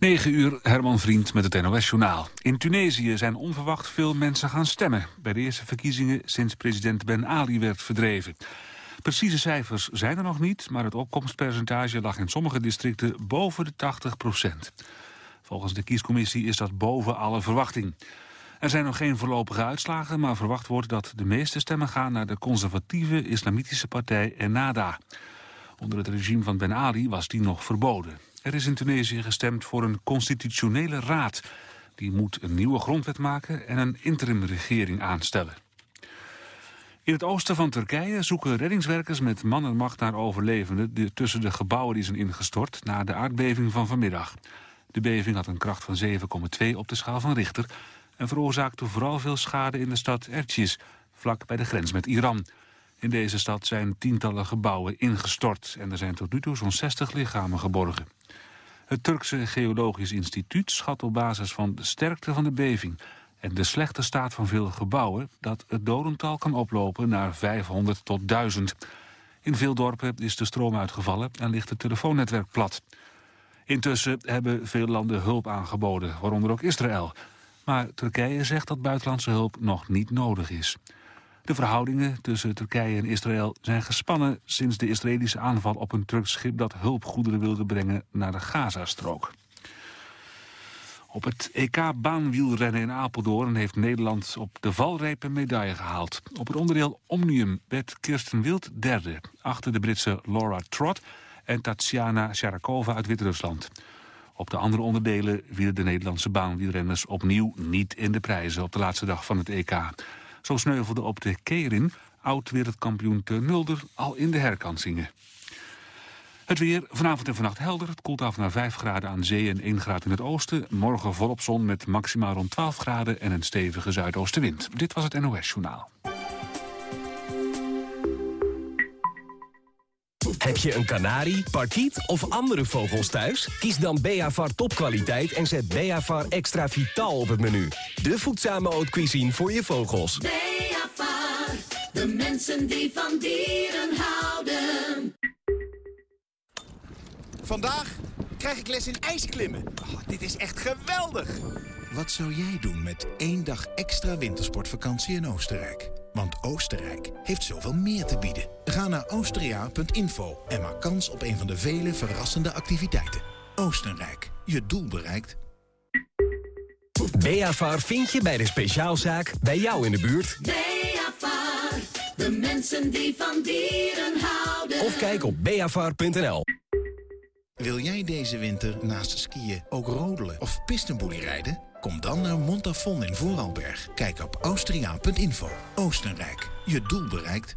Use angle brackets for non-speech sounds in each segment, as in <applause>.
9 uur, Herman Vriend met het NOS-journaal. In Tunesië zijn onverwacht veel mensen gaan stemmen... bij de eerste verkiezingen sinds president Ben Ali werd verdreven. Precieze cijfers zijn er nog niet... maar het opkomstpercentage lag in sommige districten boven de 80 procent. Volgens de kiescommissie is dat boven alle verwachting. Er zijn nog geen voorlopige uitslagen... maar verwacht wordt dat de meeste stemmen gaan... naar de conservatieve islamitische partij Ennahda. Onder het regime van Ben Ali was die nog verboden. Er is in Tunesië gestemd voor een constitutionele raad. Die moet een nieuwe grondwet maken en een interimregering aanstellen. In het oosten van Turkije zoeken reddingswerkers met man en macht naar overlevenden... tussen de gebouwen die zijn ingestort na de aardbeving van vanmiddag. De beving had een kracht van 7,2 op de schaal van Richter... en veroorzaakte vooral veel schade in de stad Ercis, vlak bij de grens met Iran. In deze stad zijn tientallen gebouwen ingestort... en er zijn tot nu toe zo'n 60 lichamen geborgen. Het Turkse Geologisch Instituut schat op basis van de sterkte van de beving... en de slechte staat van veel gebouwen... dat het dodental kan oplopen naar 500 tot 1000. In veel dorpen is de stroom uitgevallen en ligt het telefoonnetwerk plat. Intussen hebben veel landen hulp aangeboden, waaronder ook Israël. Maar Turkije zegt dat buitenlandse hulp nog niet nodig is. De verhoudingen tussen Turkije en Israël zijn gespannen... sinds de Israëlische aanval op een Turks dat hulpgoederen wilde brengen naar de Gazastrook. Op het EK baanwielrennen in Apeldoorn heeft Nederland op de valreep een medaille gehaald. Op het onderdeel Omnium werd Kirsten Wild derde, achter de Britse Laura Trott en Tatjana Sharakova uit Wit-Rusland. Op de andere onderdelen vielen de Nederlandse baanwielrenners opnieuw niet in de prijzen op de laatste dag van het EK. Zo sneuvelde op de Kerin oud-wereldkampioen Teun Mulder al in de herkansingen. Het weer, vanavond en vannacht helder. Het koelt af naar 5 graden aan zee en 1 graad in het oosten. Morgen volop zon met maximaal rond 12 graden en een stevige zuidoostenwind. Dit was het NOS Journaal. Heb je een kanarie, parkiet of andere vogels thuis? Kies dan Beavar topkwaliteit en zet Beavar extra vitaal op het menu. De voedzame haute cuisine voor je vogels. Beavar, de mensen die van dieren houden. Vandaag krijg ik les in ijsklimmen. Oh, dit is echt geweldig. Wat zou jij doen met één dag extra wintersportvakantie in Oostenrijk? Want Oostenrijk heeft zoveel meer te bieden. Ga naar austria.info en maak kans op een van de vele verrassende activiteiten. Oostenrijk, je doel bereikt. Beavar vind je bij de speciaalzaak bij jou in de buurt. Beavar, de mensen die van dieren houden. Of kijk op beavar.nl. Wil jij deze winter naast skiën ook rodelen of pistenboelie rijden? Kom dan naar Montafon in Vooralberg. Kijk op austriaan.info. Oostenrijk, je doel bereikt.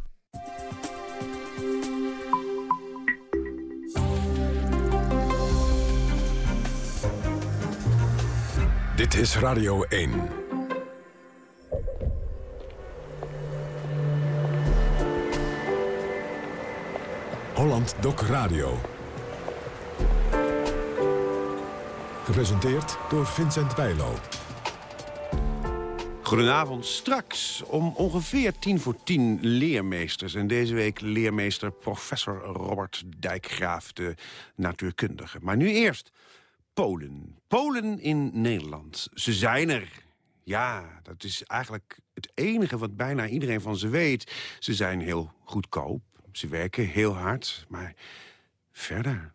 Dit is Radio 1. Holland Doc Radio. Gepresenteerd door Vincent Bijlo. Goedenavond. Straks om ongeveer tien voor tien leermeesters. En deze week leermeester professor Robert Dijkgraaf, de natuurkundige. Maar nu eerst Polen. Polen in Nederland. Ze zijn er. Ja, dat is eigenlijk het enige wat bijna iedereen van ze weet. Ze zijn heel goedkoop. Ze werken heel hard. Maar verder...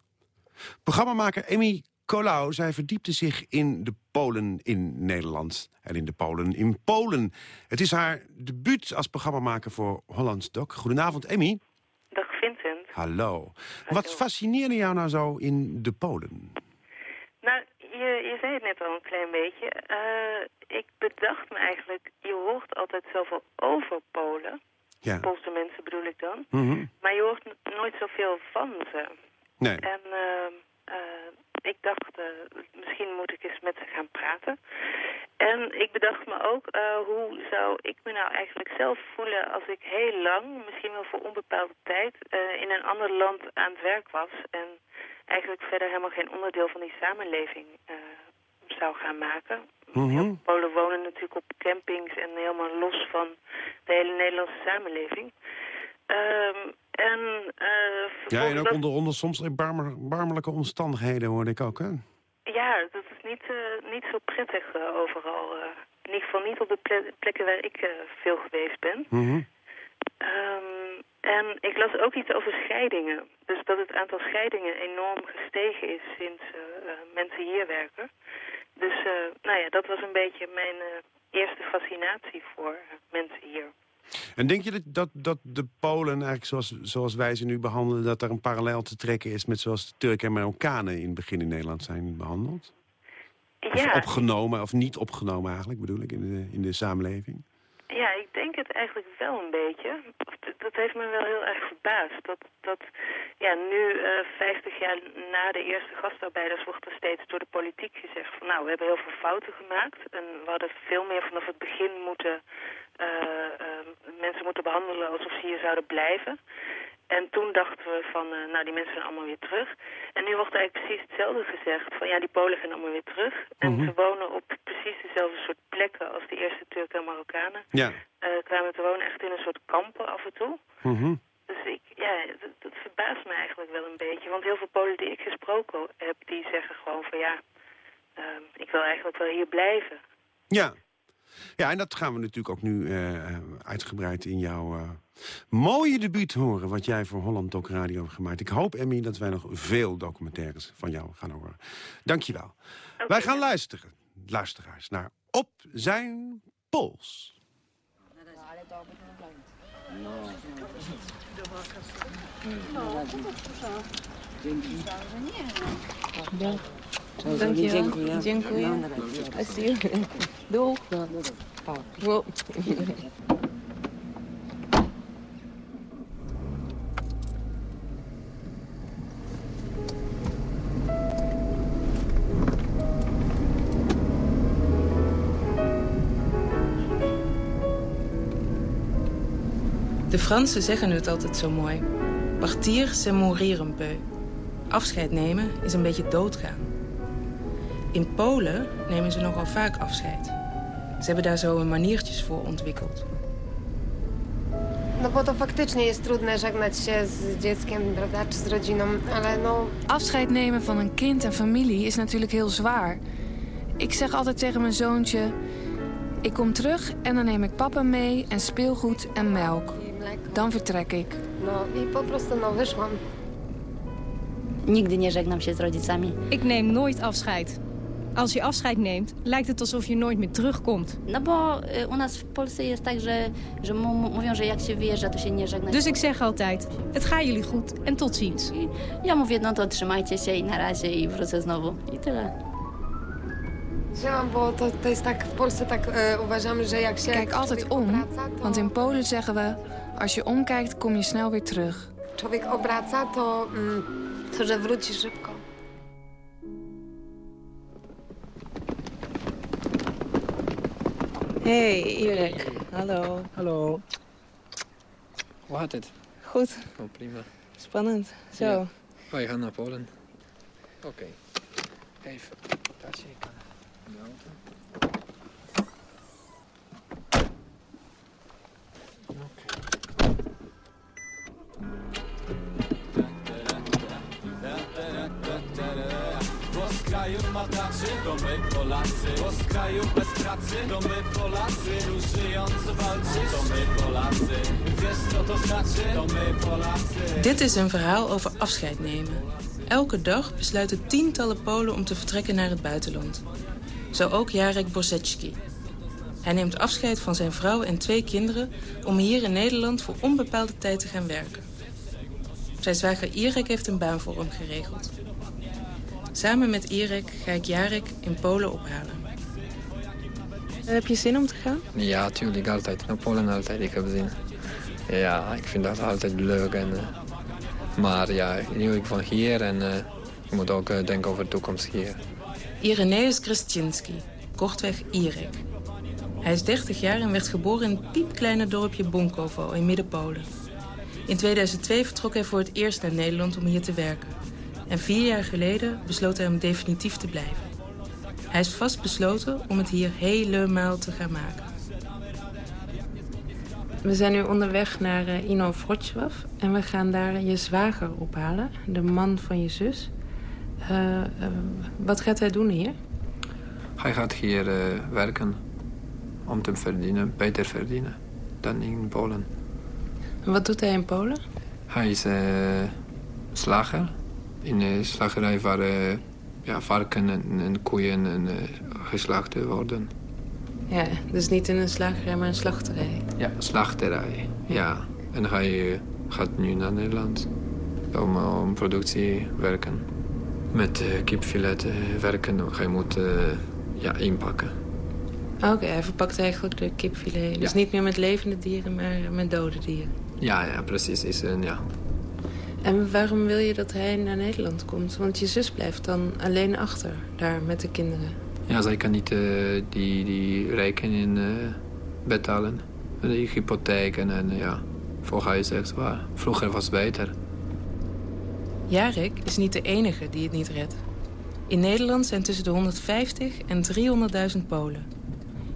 Programmamaker Emmy Colau, zij verdiepte zich in de Polen in Nederland. En in de Polen in Polen. Het is haar debuut als programmamaker voor Hollands Doc. Goedenavond, Emmy. Dag Vincent. Hallo. Wat fascineerde jou nou zo in de Polen? Nou, je, je zei het net al een klein beetje. Eh, ik bedacht me eigenlijk, je hoort altijd zoveel over Polen. Ja. Poolse mensen bedoel ik dan. Mhm. Maar je hoort nooit zoveel van ze. Nee. En eh, eh, ik dacht, eh, misschien moet ik eens met ze gaan praten. En ik bedacht me ook, eh, hoe zou ik me nou eigenlijk zelf voelen als ik heel lang, misschien wel voor onbepaalde tijd, eh, in een ander land aan het werk was. En eigenlijk verder helemaal geen onderdeel van die samenleving zou gaan maken. Mhm. Polen wonen natuurlijk op campings en helemaal los van de hele Nederlandse samenleving. Ehm, en, eh, Ja, en ook onder, onder soms barmelijke omstandigheden hoorde ik ook, hè? ja, dat niet, eh, niet zo prettig eh, overal. in ieder geval niet op de ple- plekken waar ik veel geweest ben. Ehm, en ik las ook iets over scheidingen. Dus dat het aantal scheidingen enorm gestegen is sinds mensen hier werken. Dus nou ja, dat was een beetje mijn eerste fascinatie voor mensen hier. En denk je dat, dat, dat de Polen, eigenlijk zoals, zoals wij ze nu behandelen... dat er een parallel te trekken is met zoals de Turken en Marokkanen... in het begin in Nederland zijn behandeld? Of Ja, opgenomen, of niet opgenomen eigenlijk, bedoel ik, in de, in de samenleving? Ja, ik denk het eigenlijk wel een beetje. Dat heeft me wel heel erg verbaasd. Dat, dat ja, nu, eh 50 jaar na de eerste gastarbeiders, wordt er steeds door de politiek gezegd van nou, we hebben heel veel fouten gemaakt. En we hadden veel meer vanaf het begin moeten mensen moeten behandelen alsof ze hier zouden blijven. En toen dachten we van, eh, nou die mensen zijn allemaal weer terug. En nu wordt eigenlijk precies hetzelfde gezegd. Van ja, die Polen gaan allemaal weer terug. En Mhm. ze wonen op precies dezelfde soort plekken als de eerste Turken en Marokkanen. Ja. Eh kwamen te wonen echt in een soort kampen af en toe. Mhm. Dus ik, ja, dat, dat verbaast me eigenlijk wel een beetje. Want heel veel Polen die ik gesproken heb, die zeggen gewoon van ja, ehm, ik wil eigenlijk wel hier blijven. Ja. Ja, en dat gaan we natuurlijk ook nu eh, uitgebreid in jouw eh, mooie debuut horen... wat jij voor Holland Doc Radio hebt gemaakt. Ik hoop, Emmy, dat wij nog veel documentaires van jou gaan horen. Dank je wel. Wij gaan luisteren, luisteraars, naar Op zijn pols. De Fransen zeggen het altijd zo mooi. Partir, c'est mourir un peu. Afscheid nemen is een beetje doodgaan. In Polen nemen ze nogal vaak afscheid. Ze hebben daar zo een maniertjes voor ontwikkeld. No bo to faktycznie jest trudne żegnać się z dzieckiem, prawda, czy z rodziną, ale no... Afscheid nemen van een kind en familie is natuurlijk heel zwaar. Ik zeg altijd tegen mijn zoontje... Ik kom terug en dan neem ik papa mee en speelgoed en melk. Dan vertrek ik. No i po prostu no wyszłam. Nigdy nie żegnam się z rodzicami. Ik neem nooit afscheid. Als je afscheid neemt, lijkt het alsof je nooit meer terugkomt. No bo u nas w Polsce jest tak, że, że mówią, że jak się wyjeżdża, to się nie żegna. Dus ik zeg altijd, het gaat jullie goed en tot ziens. Ja mówię, no to trzymajcie się i na razie i wrócę znowu. I tyle. Wzięłam, bo to, to jest tak, w Polsce tak e, uważamy, że jak się... Kijk altijd om, want in Polen zeggen we... als je omkijkt, kom je snel weer terug. człowiek obraca, to, mm, to że wróci szybko. Hey, Erik. Hallo. Hallo. Hoe gaat het? Goed. Oh, prima. Spannend. Zo. Ja. Je gaat naar Polen. Oké. Even. My Polacy my Polacy my Polacy to znaczy, my Polacy Dit is een verhaal over afscheid nemen. Elke dag besluiten tientallen Polen om te vertrekken naar het buitenland. Zo ook Jarek Bosecki. Hij neemt afscheid van zijn vrouw en twee kinderen... om hier in Nederland voor onbepaalde tijd te gaan werken. Zijn zwager Irek heeft een baan voor hem geregeld. Samen met Irek ga ik Jarek in Polen ophalen. Heb je zin om te gaan? Ja, tuurlijk, altijd. Naar Polen altijd, ik heb zin. Ja, ik vind dat altijd leuk. En, eh, maar ja, nu ik van hier en eh, je moet ook eh, denken over de toekomst hier. Ireneus Kreszczynski, kortweg Irek. Hij is 30 jaar en werd geboren in het piepkleine dorpje Bonkovo in Midden-Polen. In 2002 vertrok hij voor het eerst naar Nederland om hier te werken. En vier jaar geleden besloot hij om definitief te blijven. Hij is vastbesloten om het hier helemaal te gaan maken. We zijn nu onderweg naar uh, Ino Wrocław en we gaan daar je zwager ophalen, de man van je zus. Uh, uh, wat gaat hij doen hier? Hij gaat hier eh, werken om te verdienen, beter verdienen dan in Polen. En wat doet hij in Polen? Hij is uh, slager. In de slagerij waar uh, ja, varken en, en koeien en, uh, geslacht worden. Ja, dus niet in een slagerij, maar een slachterij. Ja, slachterij, ja. En hij gaat nu naar Nederland om, om productie werken. Met kipfilet werken. Hij moet ja, inpakken. Oké, okay, hij verpakt eigenlijk de kipfilet. Ja. Dus niet meer met levende dieren, maar met dode dieren. Ja, ja, precies. Is een, ja. En waarom wil je dat hij naar Nederland komt? Want je zus blijft dan alleen achter, daar met de kinderen. Ja, zij kan niet uh, die, die rekening uh, betalen. Die hypotheek en, en ja, voor haar is echt waar. Vroeger was het beter. Jarek is niet de enige die het niet redt. In Nederland zijn tussen de 150 en 300.000 Polen.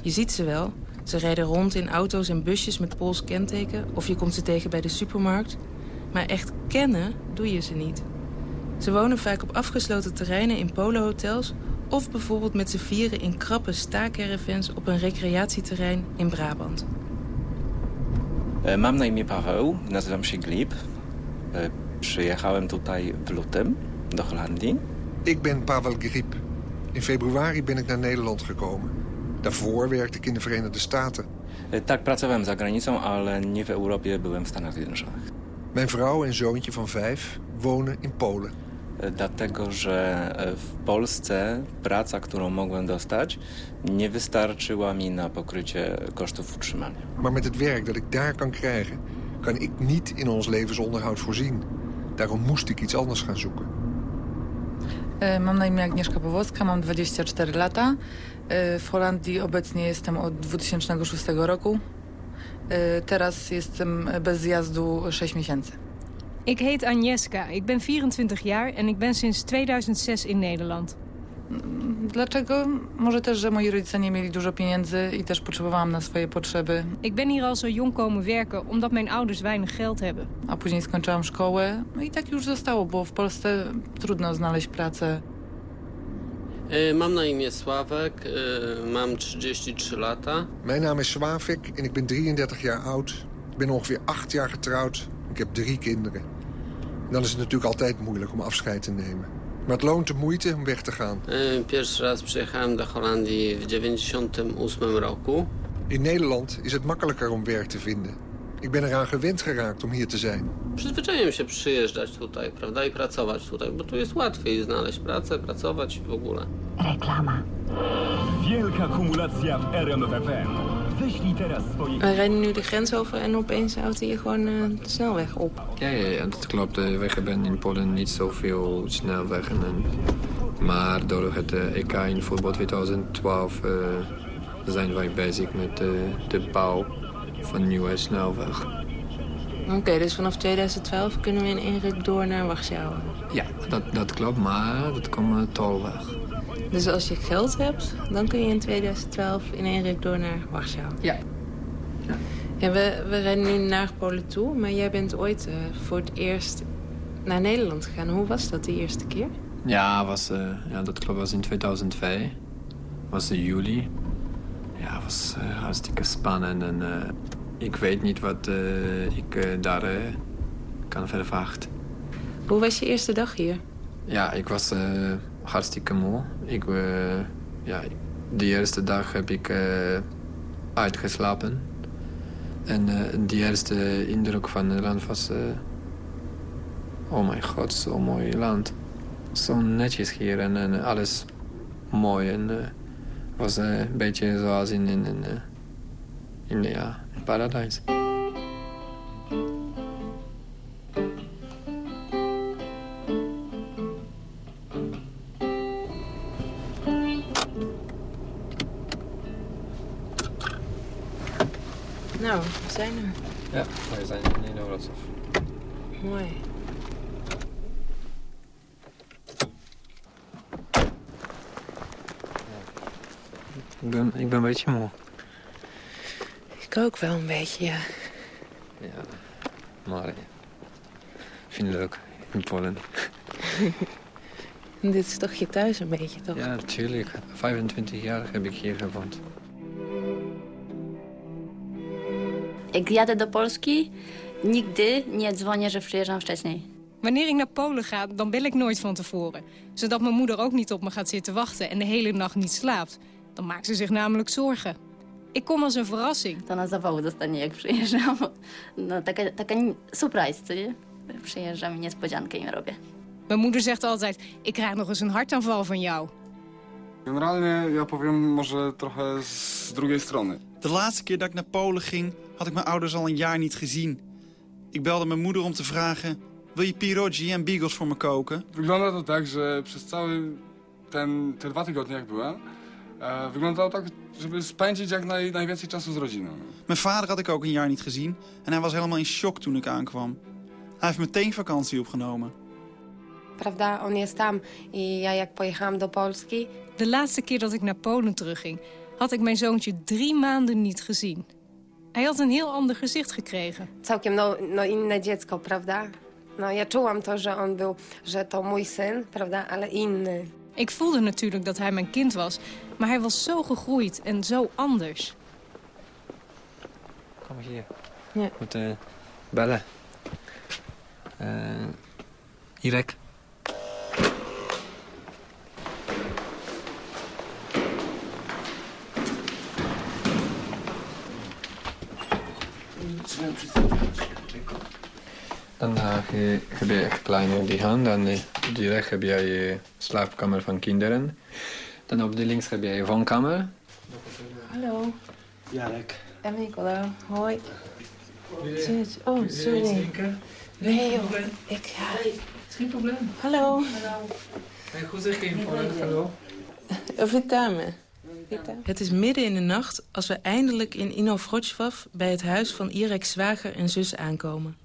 Je ziet ze wel. Ze rijden rond in auto's en busjes met Pools kenteken... of je komt ze tegen bij de supermarkt. Maar echt kennen doe je ze niet. Ze wonen vaak op afgesloten terreinen in polenhotels... of bijvoorbeeld met z'n vieren in krappe staakervens op een recreatieterrein in Brabant. Uh, mam na imię Paweł, nazywam się Glib. Uh, przyjechałem tutaj w lutym do Holandii. Ik ben Pavel Grip. In februari ben ik naar Nederland gekomen. Daarvoor werkte ik in de Verenigde Staten. Tak, pracowałem za granicą, ale nie w Europie, byłem w Stanach Zjednoczonych. Mijn vrouw en zoontje van vijf wonen in Polen. Dlatego, że w Polsce praca, którą mogłem dostać, nie wystarczyła mi na pokrycie kosztów utrzymania. Maar met het werk dat ik daar kan krijgen, kan ik niet in ons levensonderhoud voorzien. Daarom moest ik iets anders gaan zoeken. Mam na imię Agnieszka Powolska, mam 24 lata. W Holandii obecnie jestem od 2006 roku. Teraz jestem bez zjazdu 6 miesięcy. Ik heet Agnieszka, ik ben 24 jaar en ik ben sinds 2006 in Nederland. Dlaczego? Może też, że moi rodzice nie mieli dużo pieniędzy i też potrzebowałam na swoje potrzeby. Ik ben hier al zo jong komen werken omdat mijn ouders weinig geld hebben. A później skończyłam szkołę. No i tak już zostało, bo w Polsce trudno znaleźć pracę. Mam na imię Sławek, mam 33 lata. Mijn naam is Sławek en ik ben 33 jaar oud. Ik ben ongeveer 8 jaar getrouwd. Ik heb drie kinderen. Dan is het natuurlijk altijd moeilijk om afscheid te nemen. Maar het loont de moeite om weg te gaan. Pierwszy raz przyjechałem do Holandii w 98 roku. In Nederland is het makkelijker om werk te vinden. Ik ben eraan gewend geraakt om hier te zijn. Przyzwyczaiłem się przyjeżdżać tutaj, prawda, i pracować tutaj, bo tu jest łatwiej znaleźć pracę, pracować w ogóle. Reklama. Wielka kumulacja w RMFFM. We rijden nu de grens over en opeens houdt hij je gewoon uh, de snelweg op. Ja, ja, ja, dat klopt. We hebben in Polen niet zoveel snelwegen. En, maar door het uh, EK in voetbal 2012 uh, zijn wij bezig met de bouw van nieuwe snelweg. Oké, okay, dus vanaf 2012 kunnen we in één ruk door naar Warschau. Ja, dat, dat klopt, maar dat komt een tolweg. Dus als je geld hebt, dan kun je in 2012 in één ruk door naar Warschau? Ja. ja. ja we, we rijden nu naar Polen toe, maar jij bent ooit uh, voor het eerst naar Nederland gegaan. Hoe was dat de eerste keer? Ja, was, uh, ja dat klopt, was in 2005. was in juli. Ja, het was uh, hartstikke spannend en ik weet niet wat ik daar kan verwachten. Hoe was je eerste dag hier? Ja, ik was hartstikke moe. Ik, ja, de eerste dag heb ik uitgeslapen. En de eerste indruk van het land was... oh mijn god, zo'n mooi land. Zo netjes hier en, en alles mooi. En was een beetje zoals in, in, in, in, ja, in paradijs. Beetje moe. Ik ook wel een beetje, ja. Ja, maar ik vind het leuk in Polen. <laughs> Dit is toch je thuis een beetje, toch? Ja, natuurlijk. 25 jaar heb ik hier gewoond. Jak jadę do Polski, nigdy nie dzwonię, że przyjeżdżam wcześniej. Wanneer ik naar Polen ga, dan bel ik nooit van tevoren. Zodat mijn moeder ook niet op me gaat zitten wachten en de hele nacht niet slaapt. Dan maakt ze zich namelijk zorgen. Ik kom als een verrassing. To na zawału dostanie, jak przyjeżdżam. No, taka, taka surprise, co nie? Przyjeżdżam i niespodziankę im robię. Mijn moeder zegt altijd, ik krijg nog eens een hartaanval van jou. Generalnie ja powiem może trochę z drugiej strony. De laatste keer dat ik naar Polen ging, had ik mijn ouders al een jaar niet gezien. Ik belde mijn moeder om te vragen... wil je pierogi en beagles voor me koken? Wygląda to tak, że przez cały ten, te dwa tygodnie jak byłem, e, wyglądało tak, żeby spędzić jak naj, najwięcej czasu z rodziną. Mijn vader had ik ook een jaar niet gezien en hij was helemaal in shock toen ik aankwam. Hij heeft meteen vakantie opgenomen. Prawda, on jest tam i ja jak pojechałam do Polski... De laatste keer dat ik naar Polen terugging, had ik mijn zoontje drie maanden niet gezien. Hij had een heel ander gezicht gekregen. Całkiem no, no inne dziecko, prawda? No ja czułam to, że on był, że to mój syn, prawda, ale inny. Ik voelde natuurlijk dat hij mijn kind was, maar hij was zo gegroeid en zo anders. Kom hier. Ja. Moet eh, bellen. Eh Irek. Dan eh, ge- heb je echt kleine die hand. Dan eh, die rechts heb jij je slaapkamer van kinderen. Dan op de links heb jij je woonkamer. Hallo. Jarek. En Nicola. Hoi. Oh, je sorry. Nee, joh. Ik ga... Is geen probleem. Hallo. Hey, goed zeg je hallo. Witamy. Het is midden in de nacht als we eindelijk in Inowrocław... bij het huis van Irek's zwager en zus aankomen.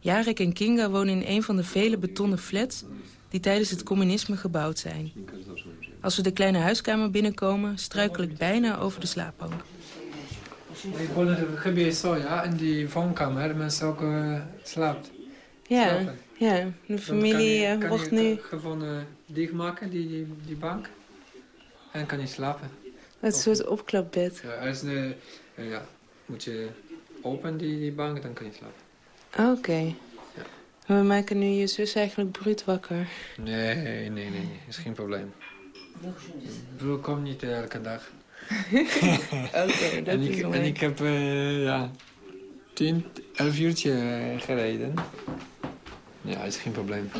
Jarek en Kinga wonen in een van de vele betonnen flats... die tijdens het communisme gebouwd zijn. Als we de kleine huiskamer binnenkomen... struikel ik bijna over de slaapbank. Ik heb je zo, ja, in die woonkamer. Mensen ook eh, slaapt. Ja, Slapen. ja. De familie kan je, eh, kan wordt je nu... gewoon eh, dichtmaken, die, die, die bank. En kan je slapen. Het soort opklapbed. Ja, als de, eh, ja, moet je open die, die bank, dan kan je slapen. Oké. We maken nu je zus eigenlijk bruut wakker. Nee, nee, nee, nee. Is geen probleem. Broer, kom niet elke dag. <laughs> Oké, dat en is ik, en ik heb, eh, ja, 10, 11 uurtje eh, gereden. Ja, is geen probleem.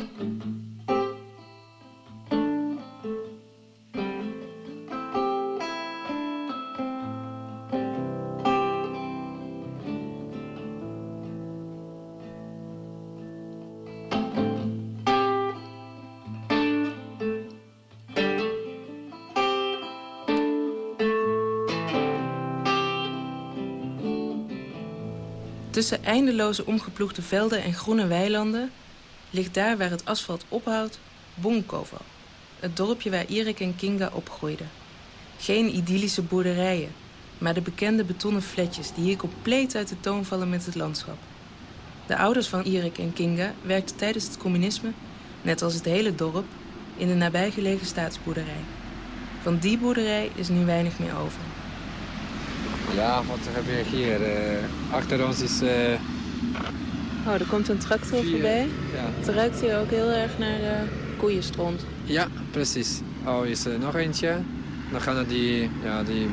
Tussen eindeloze omgeploegde velden en groene weilanden... ligt daar waar het asfalt ophoudt, Bonkovo. Het dorpje waar Erik en Kinga opgroeiden. Geen idyllische boerderijen, maar de bekende betonnen flatjes... die hier compleet uit de toon vallen met het landschap. De ouders van Erik en Kinga werkten tijdens het communisme... net als het hele dorp, in de nabijgelegen staatsboerderij. Van die boerderij is nu weinig meer over. Ja, wat heb je hier? eh, achter ons is... eh, Oh, er komt een tractor Vier, voorbij. ja. Het ruikt hier ook heel erg naar uh, koeienstront. Ja, precies. Oh, is er nog eentje. Dan gaan we die, ja, die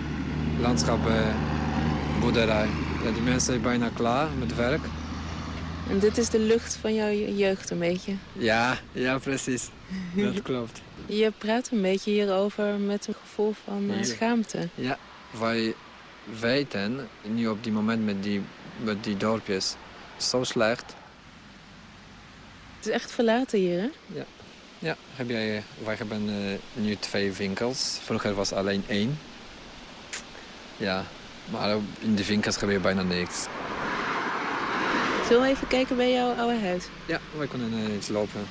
landschapboerderij. Ja, die mensen zijn bijna klaar met werk. En dit is de lucht van jouw jeugd een beetje. Ja, ja, precies. Dat <laughs> klopt. Je praat een beetje hierover met een gevoel van uh, schaamte. Ja, wij weten, nu op die moment met die, met die dorpjes, zo slecht. Het is echt verlaten hier, hè? Ja. Ja, heb jij, wij hebben eh, nu twee winkels. Vroeger was alleen één. Ja, maar in de winkels gebeurt bijna niks. Zullen we even kijken bij jouw oude huis? Ja, wij kunnen iets lopen.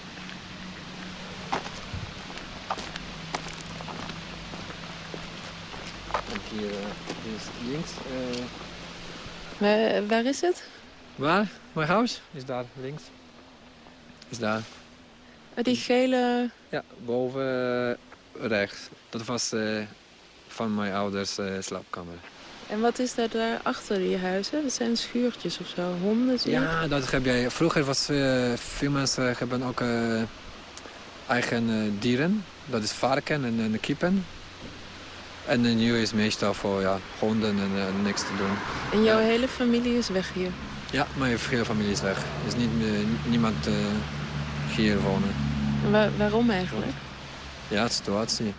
Hier, uh, hier is links. Uh... Waar, waar, is het? Waar? Mijn huis is daar, links. Is daar. Eh, Die gele... Ja, boven eh, rechts. Dat was eh, van mijn ouders eh, slaapkamer. En wat is daar, daar achter die huizen? Dat zijn schuurtjes of zo, honden zie ik? Ja, dat heb jij. Vroeger was eh, veel mensen hebben ook eh, eigen eh, dieren. Dat is varken en, en kippen. En eh, nu is meestal voor ja, honden en eh, niks te doen. En jouw hele familie is weg hier? Ja, mijn hele familie is weg. Er is niet, niemand eh, hier wonen. En wa- waarom eigenlijk? Ja, situatie.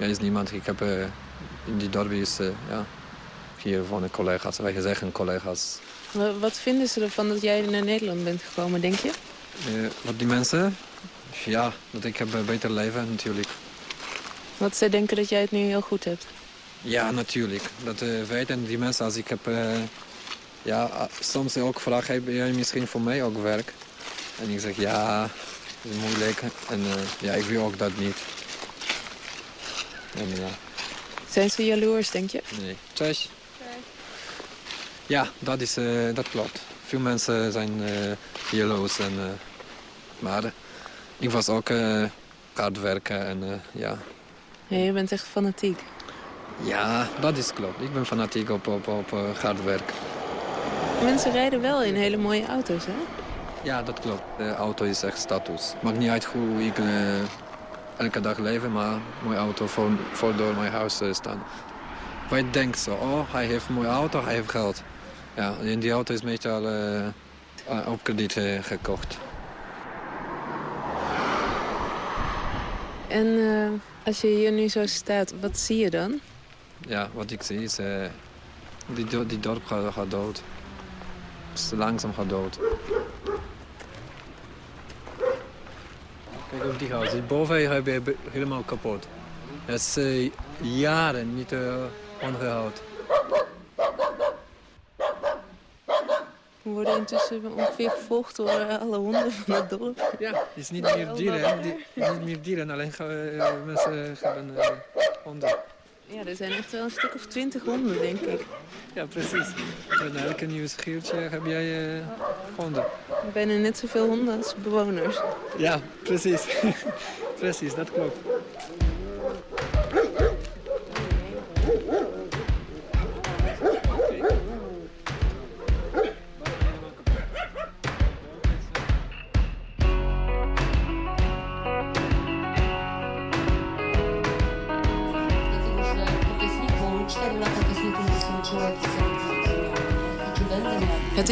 Er is niemand. Ik heb eh, in die dorp is, ja, hier wonen collega's. Wij zeggen collega's. Wa- Wat vinden ze ervan dat jij naar Nederland bent gekomen, denk je? Eh, wat die mensen? Ja, dat ik heb een beter leven natuurlijk. Want zij denken dat jij het nu heel goed hebt. Ja, natuurlijk. Dat eh, weten die mensen. Als ik heb, eh, ja, ah, soms ook vragen, heb jij misschien voor mij ook werk? En ik zeg, ja, het is moeilijk. En eh, ja, ik wil ook dat niet. En ja, Zijn ze jaloers, denk je? nee. Cześć. Ja, dat, is, dat klopt. Veel mensen zijn jaloers. En, maar ik was ook hard werken en ja, Ja, je bent echt fanatiek. Ja, dat is klopt. Ik ben fanatiek op, op, op eh, hard werk. Mensen rijden wel in hele mooie auto's, hè? Ja, dat klopt. De auto is echt status. Maakt niet uit hoe ik eh, elke dag leef, maar mijn auto voor, voor door mijn huis eh, staan. Wij denken zo, oh, hij heeft een mooie auto, hij heeft geld. Ja, en die auto is meestal eh, op krediet gekocht. En eh, als je hier nu zo staat, wat zie je dan? Ja, wat ik zie is, eh, die, die dorp gaat, gaat dood. Dus langzaam gaat dood. Kijk op die huis. Die boven heb je helemaal kapot. Het is eh, jaren niet uh, ongehouden. We worden intussen ongeveer gevolgd door eh, alle honden van het dorp. Ja, het is niet meer dieren, hè. Die- niet meer dieren, alleen eh, mensen hebben eh, honden. Ja, er zijn echt wel een stuk of twintig honden, denk ik. Ja, precies. En elke nieuwe schuurtje heb jij eh, honden. Bijna net zoveel honden als bewoners. Ja, precies. <laughs> precies, dat klopt.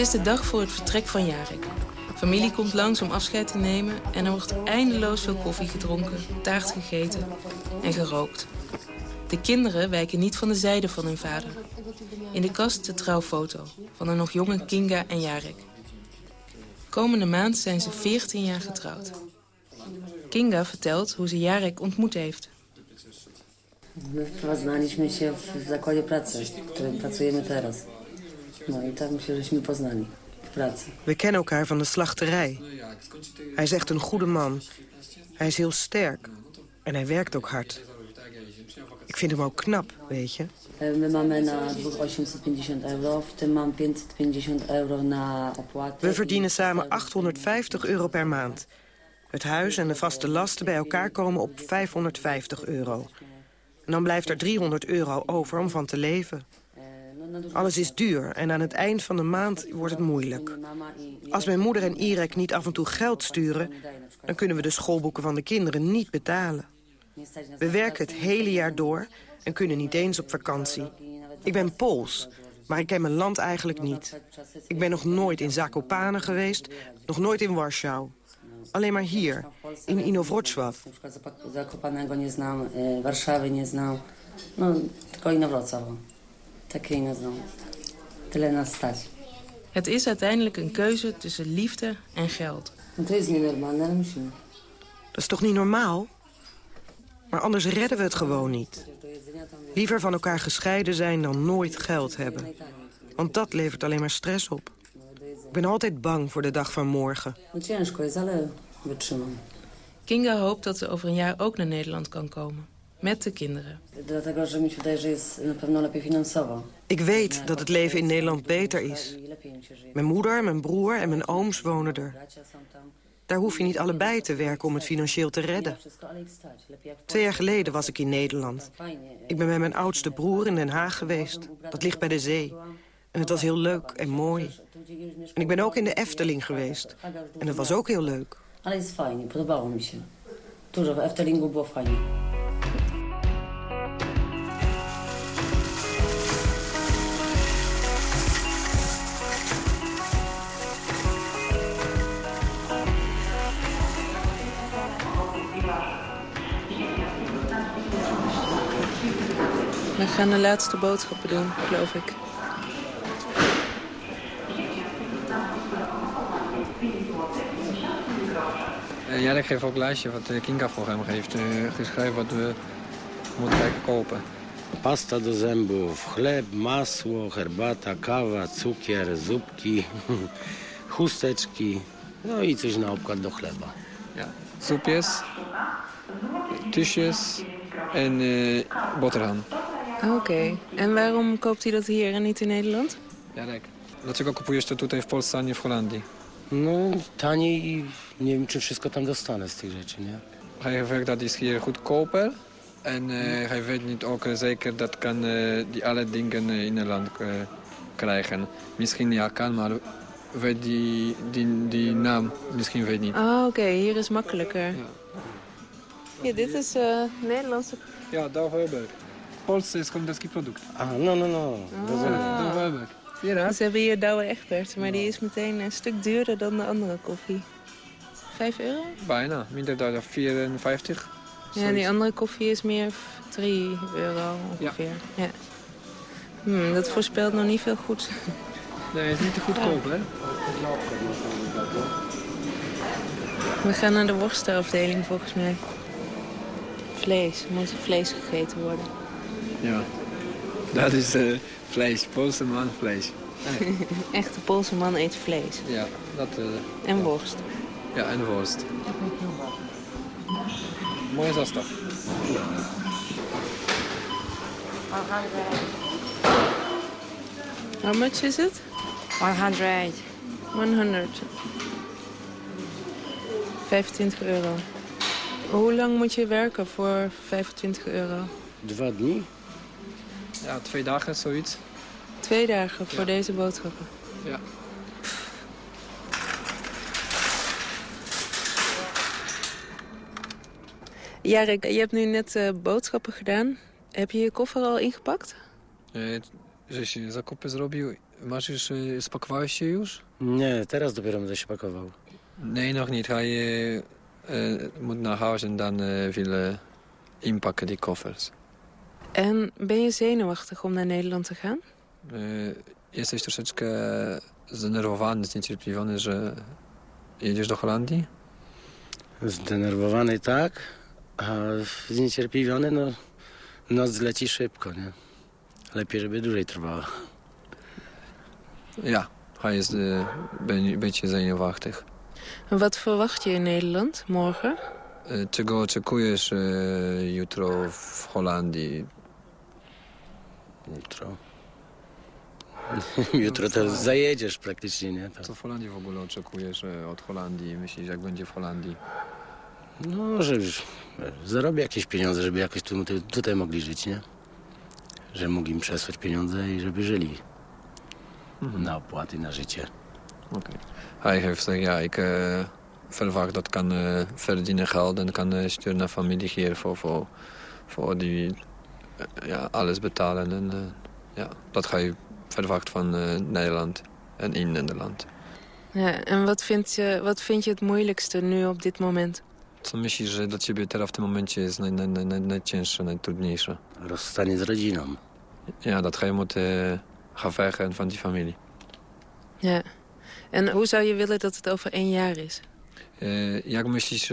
Is de dag voor het vertrek van Jarek. Familie komt langs om afscheid te nemen en er wordt eindeloos veel koffie gedronken, taart gegeten en gerookt. De kinderen wijken niet van de zijde van hun vader. In de kast de trouwfoto van een nog jonge Kinga en Jarek. Komende maand zijn ze 14 jaar getrouwd. Kinga vertelt hoe ze Jarek ontmoet heeft. My poznaliśmy się w zakładzie pracy, w którym pracujemy teraz. No i tam się żeśmy poznali, w pracy. We kennen elkaar van de slachterij. Hij is echt een goede man. Hij is heel sterk. En hij werkt ook hard. Ik vind hem ook knap, weet je. E, My mamy na dwóch 850 euro, w tym mam 550 euro na opłatę. We verdienen samen 850 euro per maand. Het huis en de vaste lasten bij elkaar komen op 550 euro. En dan blijft er 300 euro over om van te leven. Alles is duur en aan het eind van de maand wordt het moeilijk. Als mijn moeder en Irek niet af en toe geld sturen... dan kunnen we de schoolboeken van de kinderen niet betalen. We werken het hele jaar door en kunnen niet eens op vakantie. Ik ben Pools, maar ik ken mijn land eigenlijk niet. Ik ben nog nooit in Zakopane geweest, nog nooit in Warschau. Alleen maar hier, in Inowrocław. Zakopanego nie znam, e, Warszawy nie znam, no tylko Inowrocław. Tyle nas stać. Het is uiteindelijk een keuze tussen liefde en geld. No to jest nienormalne, ale musimy. Dat is toch niet normaal? Maar anders redden we het gewoon niet. Liever van elkaar gescheiden zijn dan nooit geld hebben. Want dat levert alleen maar stress op. Ik ben altijd bang voor de dag van morgen. Kinga hoopt dat ze over een jaar ook naar Nederland kan komen. Met de kinderen. Ik weet dat het leven in Nederland beter is. Mijn moeder, mijn broer en mijn ooms wonen er. Daar hoef je niet allebei te werken om het financieel te redden. Twee jaar geleden was ik in Nederland. Ik ben met mijn oudste broer in Den Haag geweest. Dat ligt bij de zee. En het was heel leuk en mooi. En ik ben ook in de Efteling geweest. En dat was ook heel leuk. Ale jest fajnie, podobało mi się. Dużo w Eftelingu było fajnie. We gaan de laatste boodschappen doen, geloof ik. Eh, Jarek heeft ook een lijstje wat eh, Kinga voor hem heeft eh, geschreven wat we moeten kopen. Pasta do zębów, chleb, masło, herbata, kawa, cukier, zupki, <laughs> chusteczki, no i coś na opłat do chleba. Ja. Soepjes, tusjes en eh, boterham. Oké. En waarom koopt hij dat hier en niet in Nederland? Jarek, dlaczego kupujesz to tutaj w Polsce, a nie w Holandii? No taniej i nie wiem, czy wszystko tam dostanę z tych rzeczy, nie? Hij werkt dat is hier goedkoper. En eh, hij weet niet ook zeker dat kan eh, die alle dingen eh, in Nederland eh, krijgen. Misschien ja kan, maar weet die, die, die naam misschien weet niet. Ah, oké. Hier is makkelijker. Ja, dit is eh Nederlandse... Ja, Douwheuberg. W Polsce jest holenderski produkt. A, no, no, no. Rozumiem. Douwheuberg. Hier, hè? Ze hebben hier Douwe Egberts, maar die is meteen een stuk duurder dan de andere koffie. Vijf euro? Bijna, minder dan 54. Ja, en die andere koffie is meer f- 3 euro ongeveer. Ja. Hmm, dat voorspelt nog niet veel goed. Nee, het is niet te goedkoop, hè? We gaan naar de worstenafdeling volgens mij. Vlees, er moet vlees gegeten worden. Ja. Dat is eh, vlees, Poolse man vlees. <laughs> Echte Poolse man eet vlees. Ja, dat... eh, En worst. ja, en worst. Mooie zestaw. How much is it? 100. 100. 25 euro. Hoe lang moet je werken voor 25 euro? Dwa dni? Ja, twee dagen, zoiets. Twee dagen voor deze boodschappen. Ja. Jarek, je hebt nu net eh, boodschappen gedaan. Heb je je koffer al ingepakt? E, Żeś zakupy zrobił? Masz już, e, spakowałeś się już? Nie, teraz dopiero będę się pakował. Nee, nog niet. Hij eh, eh, moet naar huis en dan eh, wil eh, inpakken die koffers. En ben je zenuwachtig om naar Nederland te gaan? Jesteś troszeczkę zdenerwowany, zniecierpliwiony, że jedziesz do Holandii? Zdenerwowany tak, a zniecierpliwiony, no noc leci szybko, nie? Lepiej, żeby dłużej trwała. Ja, hij is eh, ben, een beetje zenuwachtig. En wat verwacht je in Nederland morgen? Czego oczekujesz e, jutro w Holandii? Jutro? <laughs> Jutro to zajedziesz praktycznie, nie? To, Co w Holandii w ogóle oczekujesz e, od Holandii? Myślisz, jak będzie w Holandii? no, że już zarobię jakieś pieniądze, żeby jakoś tu, tu, tutaj mogli żyć, nie? Że mógł im przesłać pieniądze i żeby żyli na opłaty, na życie. Oké. Hij heeft ja, ik eh, verwacht dat kan eh, verdienen geld en kan eh, sturen naar familie hier voor, voor, voor die, ja, alles betalen. En, eh, ja, dat hij verwacht van eh, Nederland en in Nederland. Ja, en wat vind, je, wat vind je het moeilijkste nu op dit moment? Co myślisz, że dla ciebie teraz w tym momencie jest naj, naj, naj, naj, najcięższe, najtrudniejsze? Rozstanie z rodziną. Ja, dat hij moet eh gaan weggaan van die familie. Ja. En hoe zou je willen dat het over één jaar is? Jak myślisz,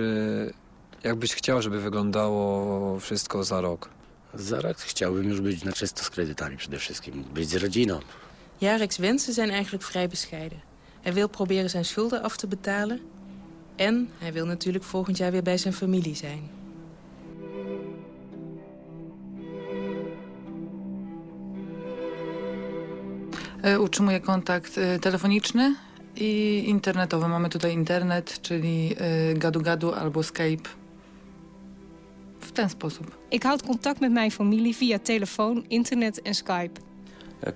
jak byś chciał, żeby wyglądało wszystko za rok? Za rok chciałbym już być na czysto z kredytami przede wszystkim. Być z rodziną. Jarek's wensen zijn eigenlijk vrij bescheiden. Hij wil proberen zijn schulden af te betalen. En hij wil natuurlijk volgend jaar weer bij zijn familie zijn. E, Utrzymuję kontakt e, telefoniczny I internetowe. Mamy tutaj internet, czyli y, gadu-gadu albo Skype. W ten sposób. Ik houd contact met mijn familie via telefoon, internet en Skype.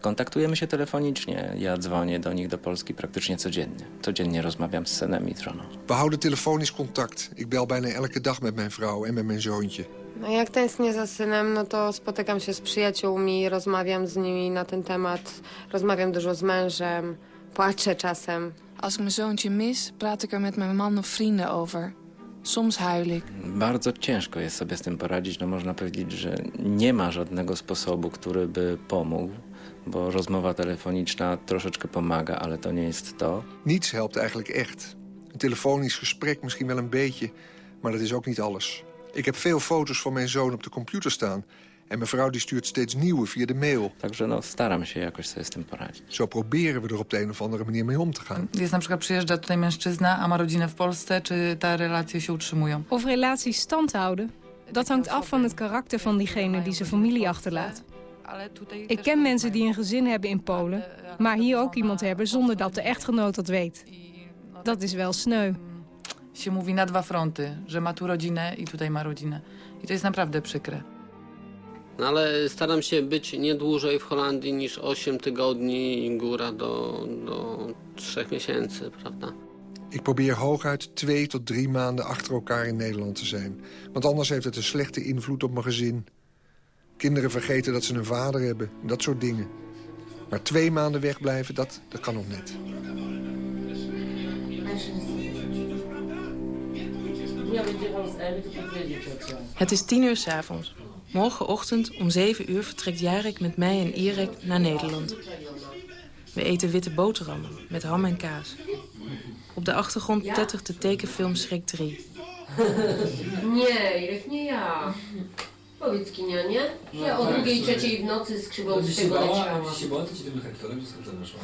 Kontaktujemy się telefonicznie. Ja dzwonię do nich do Polski praktycznie codziennie. Codziennie rozmawiam z synem i troną. We houden telefonisch contact. Ik bel bijna elke dag met mijn vrouw en met mijn zoontje. No jak tęsknię za synem, no to spotykam się z przyjaciółmi, rozmawiam z nimi na ten temat. Rozmawiam dużo z mężem, płaczę czasem. Als ik mijn zoontje mis, praat ik er met mijn man of vrienden over. Soms huil ik. Bardzo ciężko jest sobie z tym poradzić. No można powiedzieć, że nie ma żadnego sposobu, który by pomógł, bo rozmowa telefoniczna troszeczkę pomaga, ale to nie jest to. Niets helpt eigenlijk echt. Een telefonisch gesprek misschien wel een beetje, maar dat is ook niet alles. Ik heb veel foto's van mijn zoon op de computer staan. En mijn vrouw die stuurt steeds nieuwe via de mail. Także no, staram się jakoś sobie z tym poradzić. Zo proberen we er op de een of andere manier mee om te gaan. Jest na przykład przyjeżdża tutaj mężczyzna, a ma rodzinę w Polsce, czy te relacje się utrzymują? Of relaties stand houden, dat hangt af van het karakter van diegene die zijn familie achterlaat. Ik ken mensen die een gezin hebben in Polen, maar hier ook iemand hebben zonder dat de echtgenoot dat weet. Dat is wel sneu. Się mówi na dwa fronty, że ma tu rodzinę i tutaj ma rodzinę. I to jest naprawdę przykre. No ale staram się być nie dłużej w Holandii niż 8 tygodni i góra do, do 3 miesięcy, prawda? Ik probeer hooguit twee tot drie maanden achter elkaar in Nederland te zijn. Want anders heeft het een slechte invloed op mijn gezin. Kinderen vergeten dat ze een vader hebben, dat soort dingen. Maar twee maanden wegblijven, dat, dat kan nog net. Het is tien uur 's avonds. Morgenochtend om zeven uur vertrekt Jarek met mij en Irek naar Nederland. We eten witte boterhammen met ham en kaas. Op de achtergrond tettert de tekenfilm Schrik 3. Nie, Irek, nie ja. Powiedz Kinia, nie? Ja o drugiej, trzeciej w nocy z krzywą z tego leciałam. się bała, to ci tym hektorem wszystko weszło.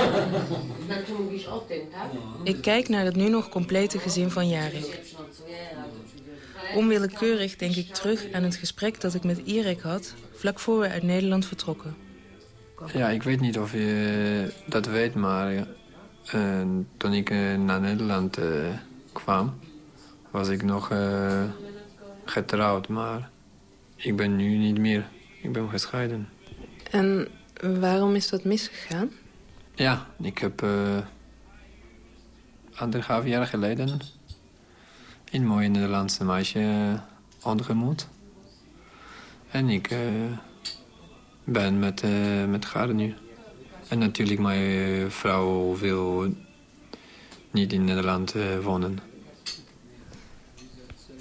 <laughs> Znaczy mówisz o tym, tak? Ik kijk naar het nu nog complete gezin van Jarek. Onwillekeurig denk ik terug aan het gesprek dat ik met Irek had... vlak voor we uit Nederland vertrokken. Ja, ik weet niet of je dat weet, maar eh, toen ik eh, naar Nederland eh, kwam, was ik nog eh, getrouwd, maar ik ben nu niet meer. Ik ben gescheiden. En waarom is dat misgegaan? Ja, ik heb eh anderhalf jaar geleden een mooie Nederlandse meisje eh, ontmoet. En ik eh, ben met, eh, met haar nu. En natuurlijk, mijn eh, vrouw wil niet in Nederland eh, wonen.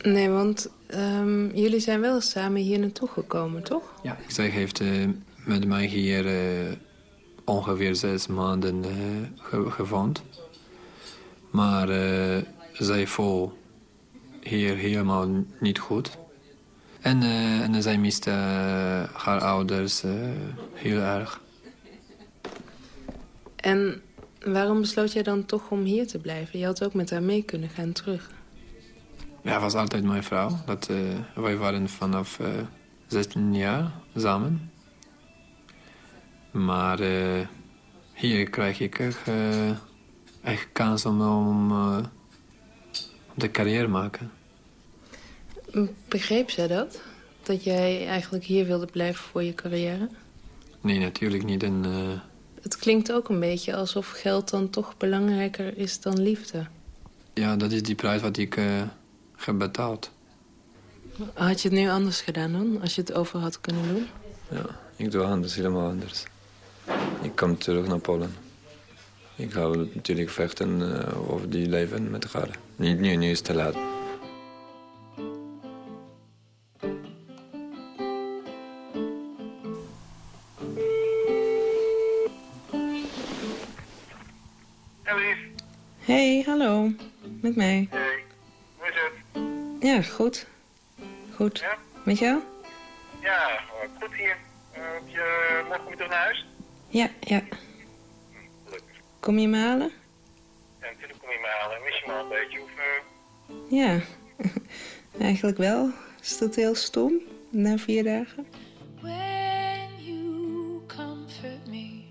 Nee, want ehm, jullie zijn wel samen hier naartoe gekomen, toch? Ja. Zij heeft eh, met mij hier eh, ongeveer zes maanden eh, ge- gewoond. Maar eh, zij voelt hier helemaal niet goed. En, eh, en zij miste eh, haar ouders eh, heel erg. En waarom besloot jij dan toch om hier te blijven? Je had ook met haar mee kunnen gaan terug. Ja, was altijd mijn vrouw. Dat, wij waren vanaf eh 16 jaar samen. Maar hier krijg ik echt, echt kans om, om, om de carrière maken. Begreep zij dat? Dat jij eigenlijk hier wilde blijven voor je carrière? Nee, natuurlijk niet. En, eh, Het klinkt ook een beetje alsof geld dan toch belangrijker is dan liefde. ja, dat is die prijs wat ik eh, heb betaald. Had je het nu anders gedaan dan, als je het over had kunnen doen? Ja, ik doe anders, helemaal anders. Ik kom terug naar Polen. Ik ga natuurlijk vechten eh, over die leven met haar. Niet nu, nu is het te laat. Hey, hallo. Met mij. Hey, hoe is het? Ja, goed. Goed. Ja? Met jou? Ja, goed hier. Eh, heb je morgen weer terug naar huis? Ja, ja. Kom je me halen? Ja, natuurlijk kom je me halen. Mis je me een beetje? Of. Eh? Ja, <laughs> eigenlijk wel. Is dat heel stom, na vier dagen? When you comfort me.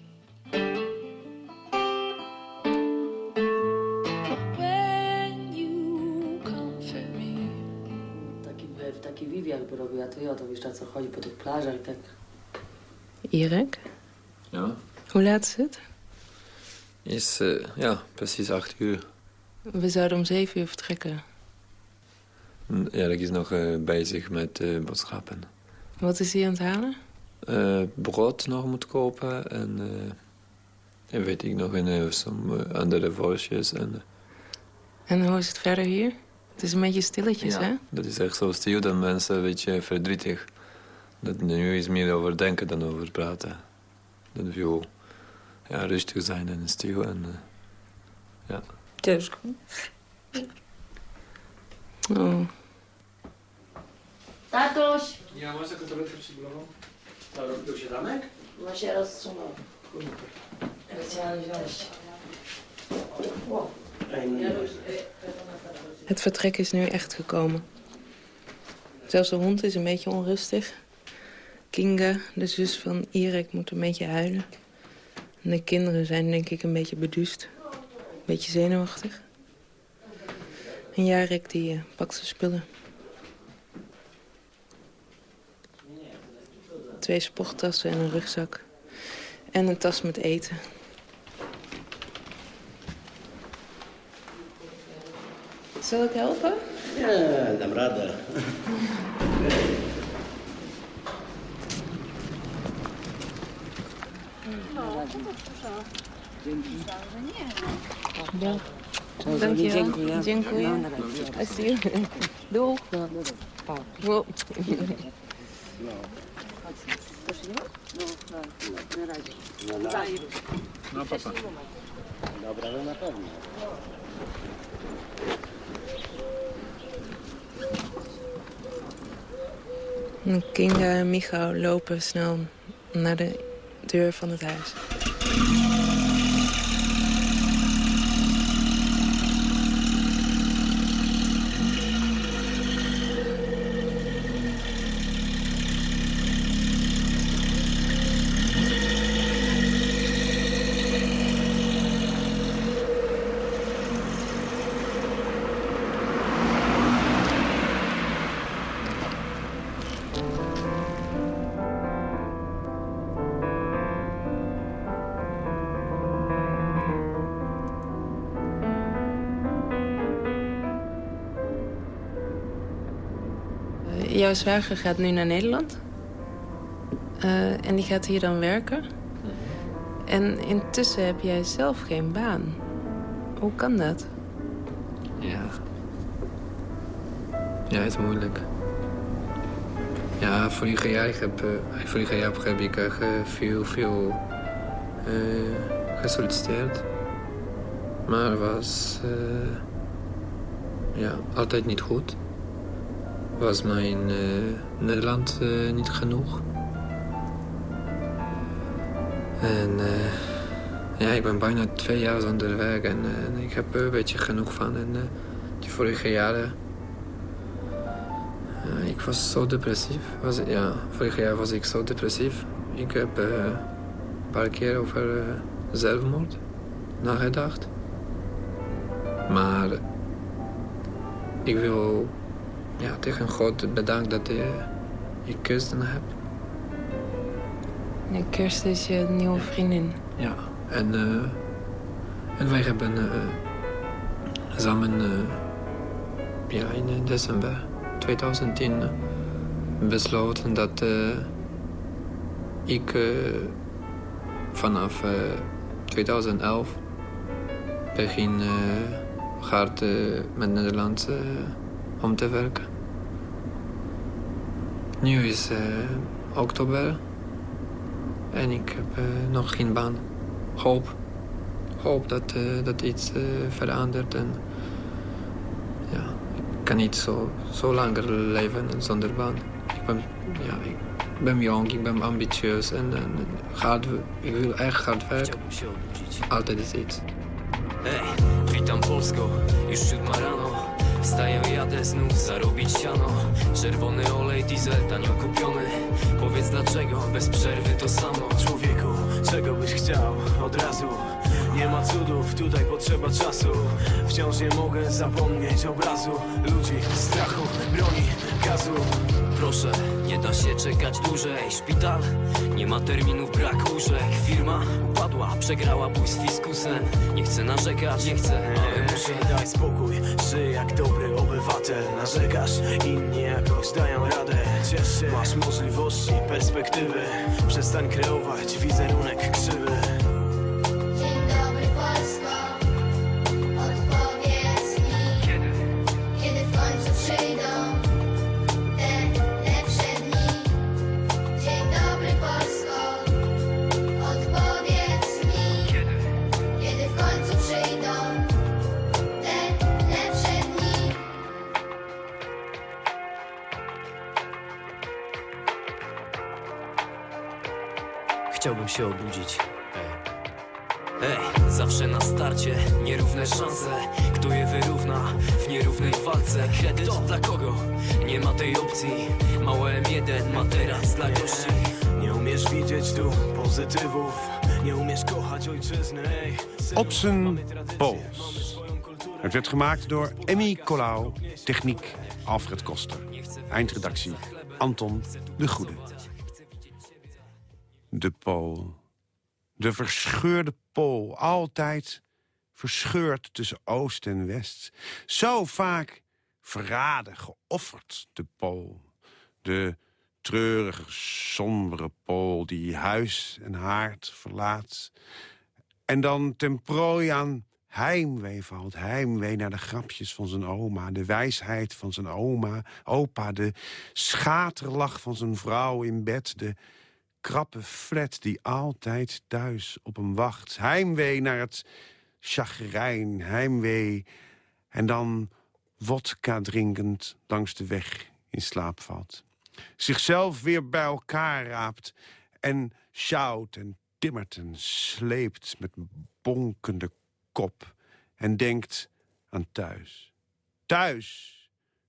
When you comfort me. Taki, e, taki wywiad by weer. to ja to dat co chodzi po tych plażach i. Irek? Ja? Hoe laat is het? Is, eh, ja, precies acht uur. We zouden om zeven uur vertrekken. Erik is nog eh, bezig met eh, boodschappen. Wat is hij aan het halen? Brood nog moet kopen en, en weet ik nog, en eh, some, andere worstjes. En, En hoe is het verder hier? Het is een beetje stilletjes, Ja. hè? Dat is echt zo stil dat mensen een beetje verdrietig. Dat nu is meer over denken dan over praten. Dat wil ja, rustig zijn en stil. En, eh, ja. Ciężko. Oh. Tatuś! Ja, masz taką tabletkę przybólową? To robił się zamek? No się rozsunął. Ja chciałam wziąć. Het vertrek is nu echt gekomen. Zelfs de hond is een beetje onrustig. Kinga, de zus van Irek, moet een beetje huilen. De kinderen zijn denk ik een beetje beduust. Een beetje zenuwachtig. En Jarek die eh, pakt zijn spullen. Twee sporttassen en een rugzak. En een tas met eten. Zal ik helpen? Nie, dam radę. Ja. Cześć, Dankjewel. dziękuję. Dziękuję. No, na razie. I see you. Doeg. Wow. Na razie. No, papa. Dobra, no na pewno. En Kinga en Michał lopen snel naar de deur van het huis. Jouw zwager gaat nu naar Nederland. Eh, en die gaat hier dan werken. En intussen heb jij zelf geen baan. Hoe kan dat? Ja. Ja, het is moeilijk. Ja, vorig jaar, ik heb, eh, vorig jaar heb ik echt eh, veel, veel gesolliciteerd. Maar was ja, altijd niet goed. Was mijn eh, Nederland eh, niet genoeg. En eh, ja, ik ben bijna twee jaar onderweg en, ik heb er een beetje genoeg van. En die vorige jaren, ik was zo depressief. Was, ja, vorig jaar was ik zo depressief. Ik heb een paar keer over eh, zelfmoord nagedacht. Maar ik wil ja, tegen God bedanken dat eh, ik Kirsten heb. Ja, Kirsten is je nieuwe vriendin. Ja, en, eh, en wij hebben eh, samen eh, ja, in december 2010 eh, besloten dat ik vanaf eh, 2011 begin hard met Nederlands eh, om te werken. Nu is eh, oktober en ik heb eh, nog geen baan. Hoop. Hoop dat, eh, dat iets verandert. En ja, ik kan niet zo, zo langer leven zonder baan. Ik ben, ja, ik ben jong, ik ben ambitieus en, en hard, ik wil echt hard werken. Altijd is iets. Ej, witam Polsko, już siódma rano Wstaję, jadę znów zarobić siano. Czerwony olej, diesel tanio kupiony. Powiedz dlaczego, bez przerwy to samo. Człowieku, czego byś chciał? Od razu? Nie ma cudów, tutaj potrzeba czasu. Wciąż nie mogę zapomnieć obrazu. Ludzi, strachu, broni, gazu. Proszę Nie da się czekać dłużej. Szpital, nie ma terminów, brak łóżek. Firma upadła, przegrała bój z fiskusem Nie chcę narzekać, nie chcę, ale muszę Daj spokój, żyj jak dobry obywatel. Narzekasz, inni jakoś dają radę. Ciesz się, masz możliwości, perspektywy. Przestań kreować wizerunek krzywy Op zijn kulturę. Het werd gemaakt door Emmy Colau, techniek Alfred Koster. Eindredactie Anton de Goede. De Pool. De verscheurde Pool. Altijd verscheurd tussen Oost en West. Zo vaak verraden, geofferd, de Pool. De treurige, sombere Pool die huis en haard verlaat. En dan ten prooi aan heimwee valt. Heimwee naar de grapjes van zijn oma. De wijsheid van zijn oma, opa. De schaterlach van zijn vrouw in bed. De krappe flat die altijd thuis op hem wacht. Heimwee naar het chagrijn. Heimwee. En dan wodka drinkend langs de weg in slaap valt. Zichzelf weer bij elkaar raapt. En sjouwt en timmert en sleept met bonkende kop. En denkt aan thuis. Thuis,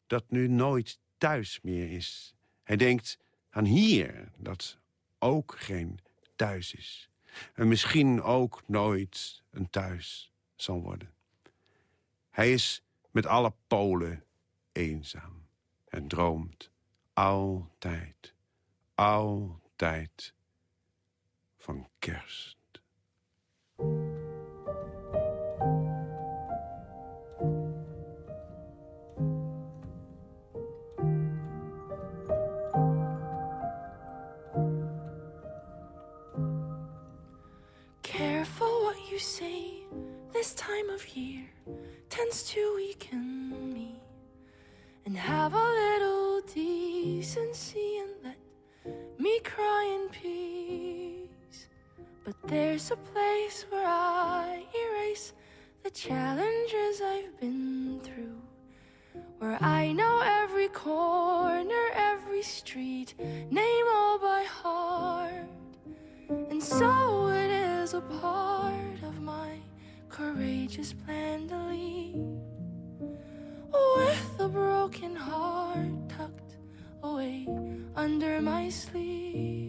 dat nu nooit thuis meer is. Hij denkt aan hier, dat ook geen thuis is. En misschien ook nooit een thuis zal worden. Hij is met alle Polen eenzaam en droomt altijd, altijd van kerst. Careful what you say this time of year tends to weaken me. And have a little decency and let me cry in peace. But there's a place where I erase the challenges I've been through. Where I know every corner, every street, name all by heart. And so it is a part of my courageous plan to leave. With a broken heart tucked away under my sleeve.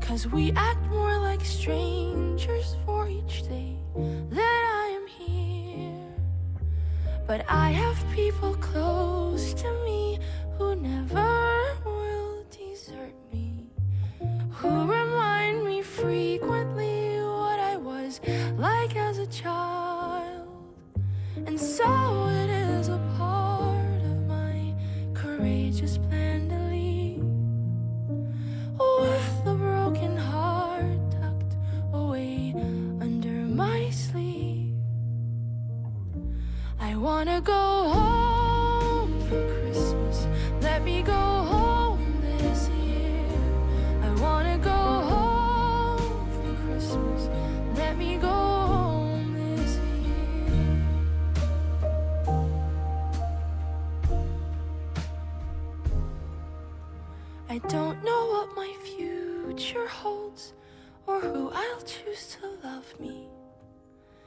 Cause we act more like strangers for each day that I am here. But I have people close to me who never will desert me. Who remind me frequently what I was like as a child. And so it is a part of my courageous plan I wanna go home for Christmas. Let me go home this year. I wanna go home for Christmas. Let me go home this year. I don't know what my future holds or who I'll choose to love me.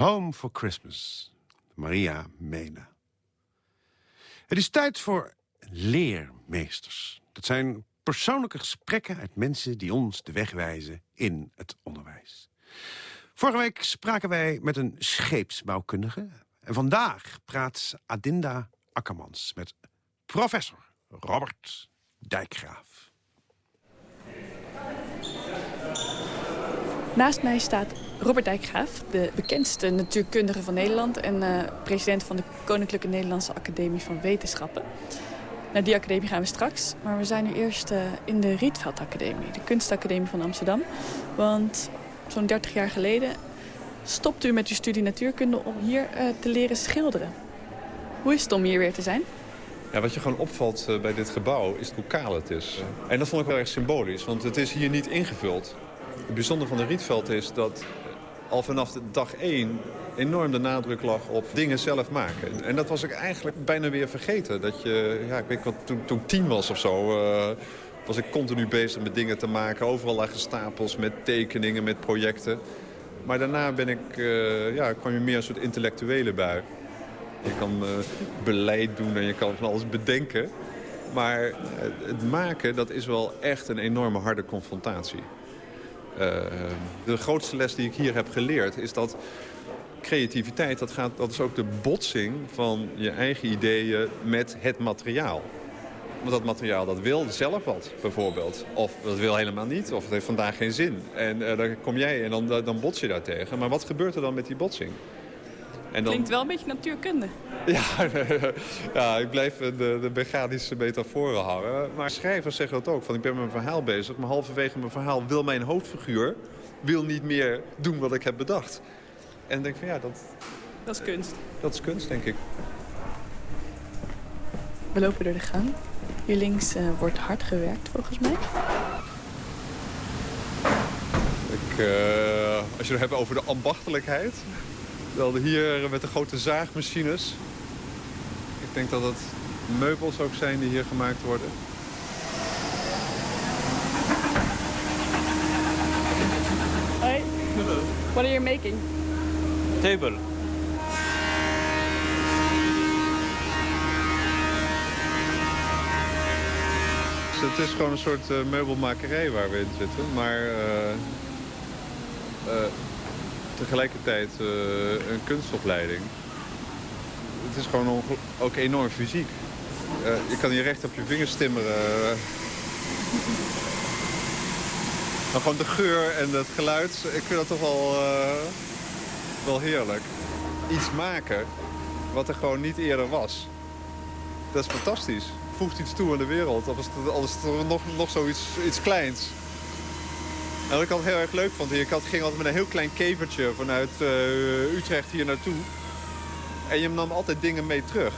Home for Christmas. Maria Mena. Het is tijd voor leermeesters. Dat zijn persoonlijke gesprekken uit mensen die ons de weg wijzen in het onderwijs. Vorige week spraken wij met een scheepsbouwkundige. En vandaag praat Adinda Akkermans met professor Robert Dijkgraaf. Naast mij staat Robert Dijkgraaf, de bekendste natuurkundige van Nederland... en eh, president van de Koninklijke Nederlandse Academie van Wetenschappen. Naar die academie gaan we straks, maar we zijn nu eerst eh, in de Rietveld Academie... de kunstacademie van Amsterdam. Want zo'n 30 jaar geleden stopte u met uw studie natuurkunde... om hier eh, te leren schilderen. Hoe is het om hier weer te zijn? Ja, wat je gewoon opvalt eh, bij dit gebouw is hoe kaal het is. En dat vond ik wel erg symbolisch, want het is hier niet ingevuld. Het bijzondere van de Rietveld is dat al vanaf de dag één enorm de nadruk lag op dingen zelf maken. En dat was ik eigenlijk bijna weer vergeten. Dat je, ja, ik weet wat, toen, toen tien was of zo, eh, was ik continu bezig met dingen te maken. Overal lagen stapels met tekeningen, met projecten. Maar daarna ben ik, eh, ja, kwam je meer een soort intellectuele bui. Je kan eh, beleid doen en je kan van alles bedenken. Maar het maken, dat is wel echt een enorme harde confrontatie. Eh, de grootste les die ik hier heb geleerd is dat creativiteit, dat, gaat, dat is ook de botsing van je eigen ideeën met het materiaal. Want dat materiaal dat wil zelf wat, bijvoorbeeld. Of dat wil helemaal niet, of het heeft vandaag geen zin. En uh, dan kom jij en dan, dan bots je daar tegen. Maar wat gebeurt er dan met die botsing? En dan... Klinkt wel een beetje natuurkunde. <laughs> Ja, <laughs> ja ik blijf de, de mechanische metaforen hangen. Maar schrijvers zeggen dat ook. Van, ik ben met mijn verhaal bezig, maar halverwege mijn verhaal wil mijn hoofdfiguur wil niet meer doen wat ik heb bedacht. En dan denk ik van ja, dat... Dat is kunst. Dat is kunst, denk ik. We lopen door de gang. Hier links uh, wordt hard gewerkt, volgens mij. Ik, uh, als je het hebt over de ambachtelijkheid... dan hier met de grote zaagmachines. Ik denk dat het meubels ook zijn die hier gemaakt worden. Hello. What are you making? Table. het is gewoon een soort uh, meubelmakerij waar we in zitten. Maar uh, uh, tegelijkertijd een kunstopleiding. Het is gewoon ook enorm fysiek. je kan hier recht op je vingers timmeren. maar gewoon de geur en het geluid, ik vind dat toch wel, wel heerlijk. Iets maken wat er gewoon niet eerder was. Dat is fantastisch voegt iets toe aan de wereld. Of is het nog, nog zoiets iets kleins. En wat ik altijd heel erg leuk vond ik had, ging altijd met een heel klein kevertje vanuit uh, Utrecht hier naartoe. En je nam altijd dingen mee terug.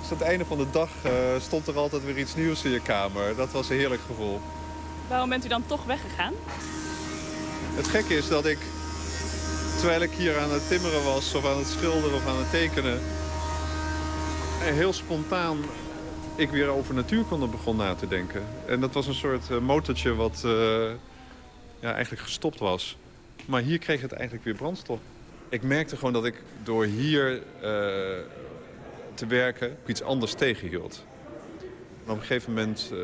Dus aan het einde van de dag uh, stond er altijd weer iets nieuws in je kamer. Dat was een heerlijk gevoel. Waarom bent u dan toch weggegaan? Het gekke is dat ik, terwijl ik hier aan het timmeren was... of aan het schilderen of aan het tekenen... heel spontaan ik weer over natuurkunde begon na te denken. En dat was een soort motortje wat uh, ja, eigenlijk gestopt was. Maar hier kreeg het eigenlijk weer brandstof. Ik merkte gewoon dat ik door hier eh, te werken iets anders tegenhield. En op een gegeven moment uh,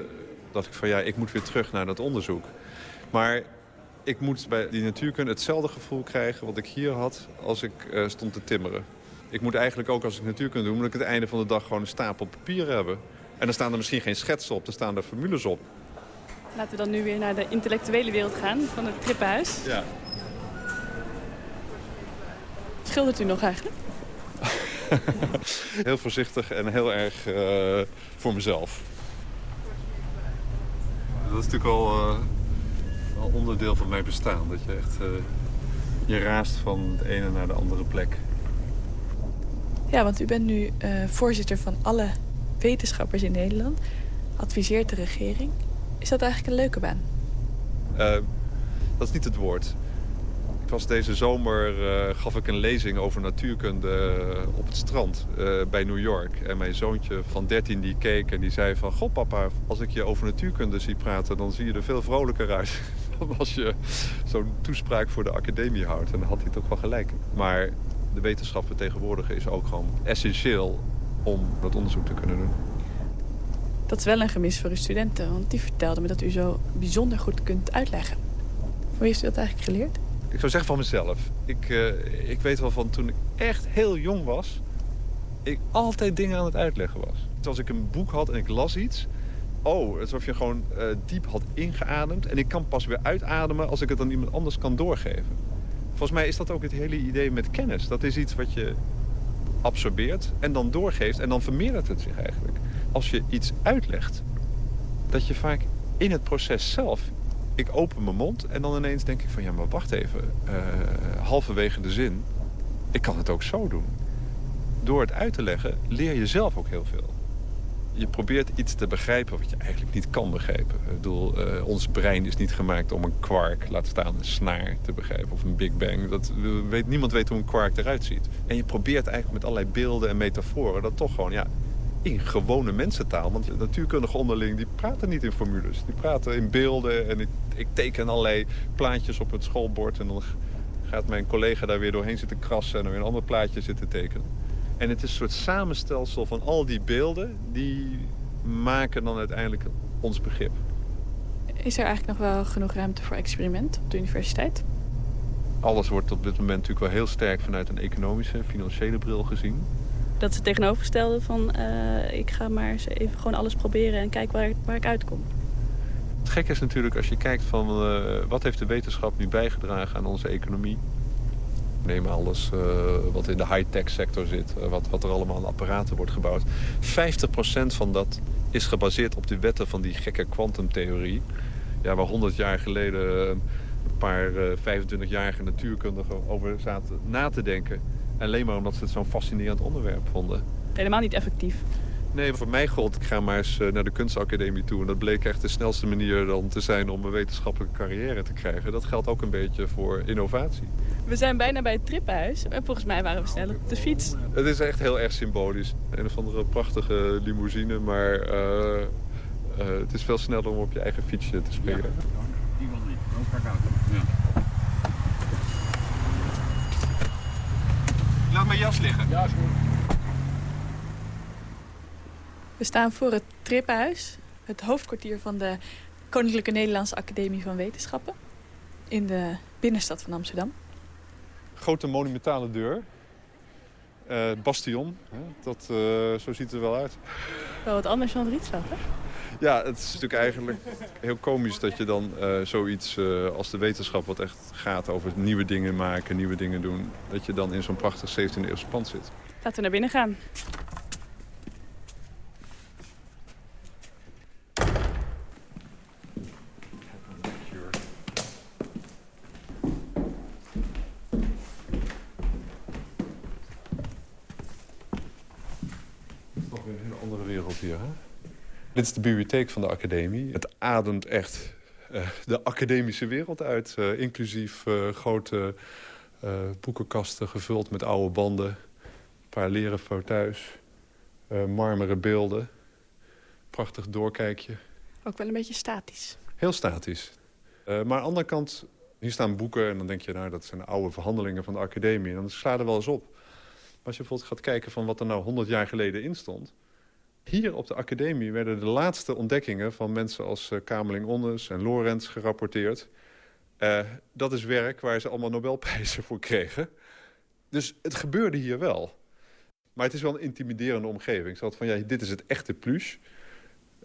dacht ik van ja, ik moet weer terug naar dat onderzoek. Maar ik moet bij die natuurkunde hetzelfde gevoel krijgen wat ik hier had als ik uh, stond te timmeren. Ik moet eigenlijk ook als ik natuurkunde doe, moet ik het einde van de dag gewoon een stapel papier hebben. En dan staan er misschien geen schetsen op, er staan er formules op. Laten we dan nu weer naar de intellectuele wereld gaan van het trippenhuis. Ja. Schildert u nog eigenlijk? <laughs> heel voorzichtig en heel erg uh, voor mezelf. Dat is natuurlijk al, uh, al, onderdeel van mijn bestaan. Dat je echt uh, je raast van de ene naar de andere plek. Ja, want u bent nu voorzitter van alle wetenschappers in Nederland. Adviseert de regering. Is dat eigenlijk een leuke baan? dat is niet het woord. Ik was deze zomer, uh, gaf ik een lezing over natuurkunde uh, op het strand bij New York. En mijn zoontje van 13 die keek en die zei van... Goh papa, als ik je over natuurkunde zie praten, dan zie je er veel vrolijker uit. <laughs> dan als je zo'n toespraak voor de academie houdt. En dan had hij toch wel gelijk. Maar de wetenschap vertegenwoordigen is ook gewoon essentieel om dat onderzoek te kunnen doen. Dat is wel een gemis voor uw studenten, want die vertelden me dat u zo bijzonder goed kunt uitleggen. Hoe heeft u dat eigenlijk geleerd? Ik zou zeggen van mezelf. Ik, uh, ik weet wel van toen ik echt heel jong was... ik altijd dingen aan het uitleggen was. Als ik een boek had en ik las iets... oh, alsof je gewoon uh, diep had ingeademd... en ik kan pas weer uitademen als ik het aan iemand anders kan doorgeven. Volgens mij is dat ook het hele idee met kennis. Dat is iets wat je absorbeert en dan doorgeeft... en dan vermeerdert het zich eigenlijk. Als je iets uitlegt, dat je vaak in het proces zelf ik open mijn mond en dan ineens denk ik van... ja, maar wacht even, uh, halverwege de zin, ik kan het ook zo doen. Door het uit te leggen leer je zelf ook heel veel. Je probeert iets te begrijpen wat je eigenlijk niet kan begrijpen. Ik bedoel, uh, ons brein is niet gemaakt om een kwark, laat staan een snaar, te begrijpen. Of een Big Bang. Dat, weet, niemand weet hoe een kwark eruit ziet. En je probeert eigenlijk met allerlei beelden en metaforen... dat toch gewoon, ja, in gewone mensentaal. Want natuurkundige onderling die praten niet in formules. Die praten in beelden en ik, ik teken allerlei plaatjes op het schoolbord... en dan gaat mijn collega daar weer doorheen zitten krassen... en er weer een ander plaatje zitten tekenen. En het is een soort samenstelsel van al die beelden... die maken dan uiteindelijk ons begrip. Is er eigenlijk nog wel genoeg ruimte voor experiment op de universiteit? Alles wordt op dit moment natuurlijk wel heel sterk... vanuit een economische, financiële bril gezien dat ze tegenoverstelde van uh, ik ga maar eens even gewoon alles proberen en kijk waar, ik uitkom. Het gekke is natuurlijk als je kijkt van uh, wat heeft de wetenschap nu bijgedragen aan onze economie. Neem alles uh, wat in de high-tech sector zit, wat, wat er allemaal aan apparaten wordt gebouwd. 50% van dat is gebaseerd op de wetten van die gekke kwantumtheorie. Ja, waar 100 jaar geleden een paar 25-jarige natuurkundigen over zaten na te denken. Alleen maar omdat ze het zo'n fascinerend onderwerp vonden. Helemaal niet effectief. Nee, voor mij gold, ik ga maar eens eh, naar de kunstacademie toe. En dat bleek echt de snelste manier dan te zijn om een wetenschappelijke carrière te krijgen. Dat geldt ook een beetje voor innovatie. We zijn bijna bij het trippenhuis. En volgens mij waren we sneller op de fiets. Het is echt heel erg symbolisch. Een of andere prachtige limousine, maar uh, uh, het is veel sneller om op je eigen fietsje te springen. Ja. Ja. Laat mijn jas liggen. Ja, is goed. We staan voor het Trippenhuis, het hoofdkwartier van de Koninklijke Nederlandse Academie van Wetenschappen. In de binnenstad van Amsterdam. Grote monumentale deur. Uh, bastion, dat, uh, zo ziet het er wel uit. Wel wat anders dan Rietveld, hè? Ja, het is natuurlijk eigenlijk heel komisch dat je dan uh, zoiets uh, als de wetenschap... wat echt gaat over nieuwe dingen maken, nieuwe dingen doen... dat je dan in zo'n prachtig 17e eeuwse pand zit. Laten we naar binnen gaan. Nog weer een hele andere wereld hier, hè? Dit is de bibliotheek van de academie. Het ademt echt uh, de academische wereld uit. Uh, inclusief uh, grote boekenkasten gevuld met oude banden. Een paar leren fauteuils. marmeren beelden. Prachtig doorkijkje. Ook wel een beetje statisch. Heel statisch. maar aan de andere kant Hier staan boeken en dan denk je, nou, dat zijn oude verhandelingen van de academie. En dan sla er wel eens op. Maar als je bijvoorbeeld gaat kijken van wat er nou 100 jaar geleden in stond... Hier op de academie werden de laatste ontdekkingen van mensen als uh, Kamerling Onnes en Lorenz gerapporteerd. Uh, dat is werk waar ze allemaal Nobelprijzen voor kregen. Dus het gebeurde hier wel. Maar het is wel een intimiderende omgeving. Zo van, ja, dit is het echte plus.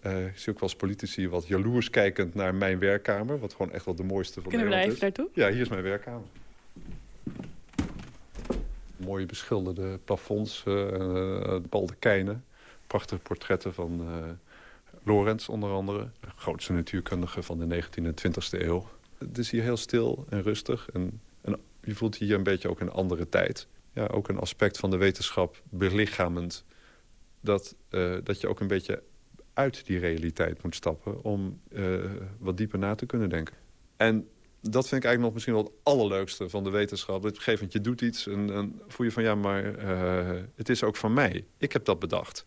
Uh, ik zie ook wel eens politici wat jaloers kijkend naar mijn werkkamer. Wat gewoon echt wel de mooiste van Kunnen Nederland we daar even is. Ja, hier is mijn werkkamer. Mooie beschilderde plafonds, uh, baldekijnen. Prachtige portretten van uh, Lorenz onder andere. De grootste natuurkundige van de 19e en 20e eeuw. Het is hier heel stil en rustig. En, en je voelt hier een beetje ook een andere tijd. Ja, ook een aspect van de wetenschap belichamend. Dat, uh, dat je ook een beetje uit die realiteit moet stappen... om uh, wat dieper na te kunnen denken. En dat vind ik eigenlijk nog misschien wel het allerleukste van de wetenschap. Op een gegeven moment, je doet iets en, en voel je van... ja, maar het is ook van mij. Ik heb dat bedacht.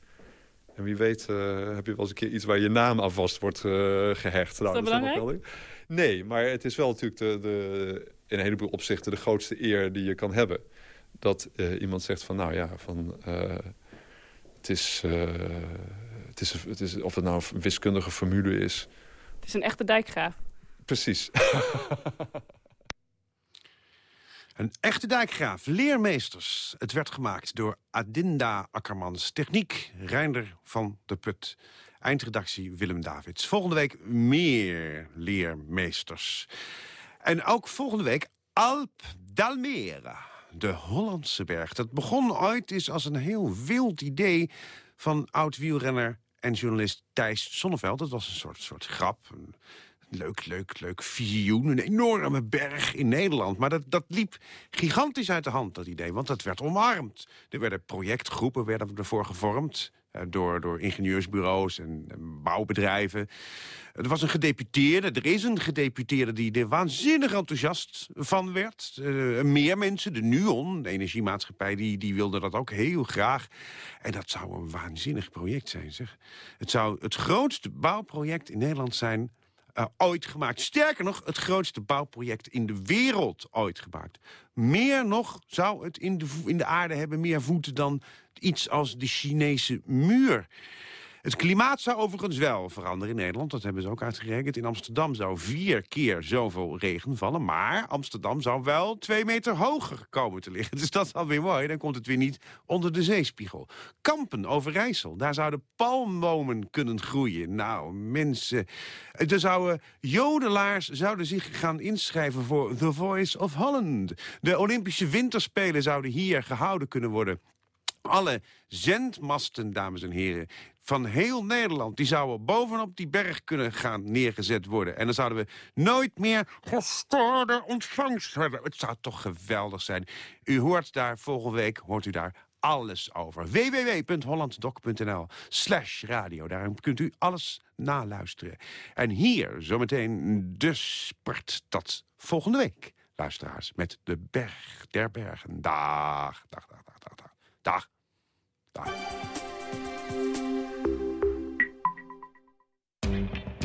En wie weet uh, heb je wel eens een keer iets waar je naam aan vast wordt uh, gehecht. Is dat, nou, dat belangrijk? Nee, maar het is wel natuurlijk de, de, in een heleboel opzichten de grootste eer die je kan hebben. Dat uh, iemand zegt van, nou ja, van, het, is, het, is, het is... Of het nou een wiskundige formule is. Het is een echte dijkgraaf. Precies. <laughs> Een echte dijkgraaf, leermeesters. Het werd gemaakt door Adinda Akkermans. Techniek, Reinder van de Put. Eindredactie Willem Davids. Volgende week meer leermeesters. En ook volgende week Alp d'Almere. De Hollandse berg. Dat begon ooit eens als een heel wild idee van oud-wielrenner en journalist Thijs Sonneveld. Dat was een soort, soort grap, leuk, leuk, leuk visioen. Een enorme berg in Nederland. Maar dat, dat liep gigantisch uit de hand, dat idee. Want dat werd omarmd. Er werden projectgroepen werden ervoor gevormd. Uh, door, door ingenieursbureaus en, en, bouwbedrijven. Er was een gedeputeerde, er is een gedeputeerde... die er waanzinnig enthousiast van werd. Uh, meer mensen, de NUON, de energiemaatschappij... Die, die wilde dat ook heel graag. En dat zou een waanzinnig project zijn, zeg. Het zou het grootste bouwproject in Nederland zijn uh, ooit gemaakt. Sterker nog, het grootste bouwproject in de wereld ooit gemaakt. Meer nog zou het in de, in de aarde hebben meer voeten dan iets als de Chinese muur. Het klimaat zou overigens wel veranderen in Nederland. Dat hebben ze ook uitgerekend. In Amsterdam zou vier keer zoveel regen vallen. Maar Amsterdam zou wel twee meter hoger komen te liggen. <laughs> Dus dat is alweer mooi. Dan komt het weer niet onder de zeespiegel. Kampen, Overijssel. Daar zouden palmbomen kunnen groeien. Nou, mensen. Er zouden jodelaars zouden zich gaan inschrijven voor The Voice of Holland. De Olympische Winterspelen zouden hier gehouden kunnen worden. Alle zendmasten, dames en heren, van heel Nederland... die zouden bovenop die berg kunnen gaan neergezet worden. En dan zouden we nooit meer gestoorde ontvangst hebben. Het zou toch geweldig zijn. U hoort daar volgende week, hoort u daar alles over. www.hollanddoc.nl slash radio. Daar kunt u alles naluisteren. En hier zometeen de sport tot volgende week. Luisteraars, met de berg der bergen. Dag, dag, dag, dag, dag, dag. Dag. Dag.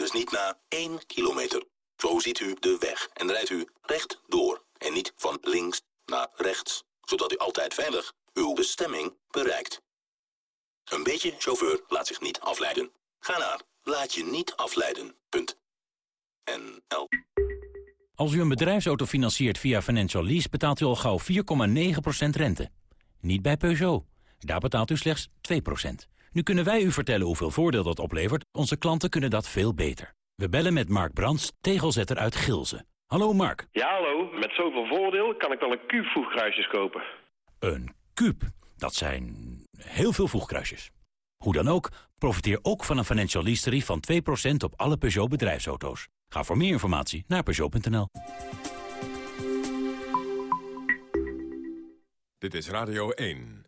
Dus niet na 1 kilometer. Zo ziet u de weg en rijdt u recht door. En niet van links naar rechts. Zodat u altijd veilig uw bestemming bereikt. Een beetje chauffeur laat zich niet afleiden. Ga naar laat je niet afleiden. Punt. NL. Als u een bedrijfsauto financiert via Financial Lease... betaalt u al gauw 4,9% rente. Niet bij Peugeot. Daar betaalt u slechts 2%. Nu kunnen wij u vertellen hoeveel voordeel dat oplevert. Onze klanten kunnen dat veel beter. We bellen met Mark Brands, tegelzetter uit Gilze. Hallo Mark. Ja, hallo. Met zoveel voordeel kan ik wel een kuub voegkruisjes kopen. Een kuub? Dat zijn heel veel voegkruisjes. Hoe dan ook, profiteer ook van een financial lease tarief van 2% op alle Peugeot bedrijfsauto's. Ga voor meer informatie naar Peugeot.nl. Dit is Radio 1.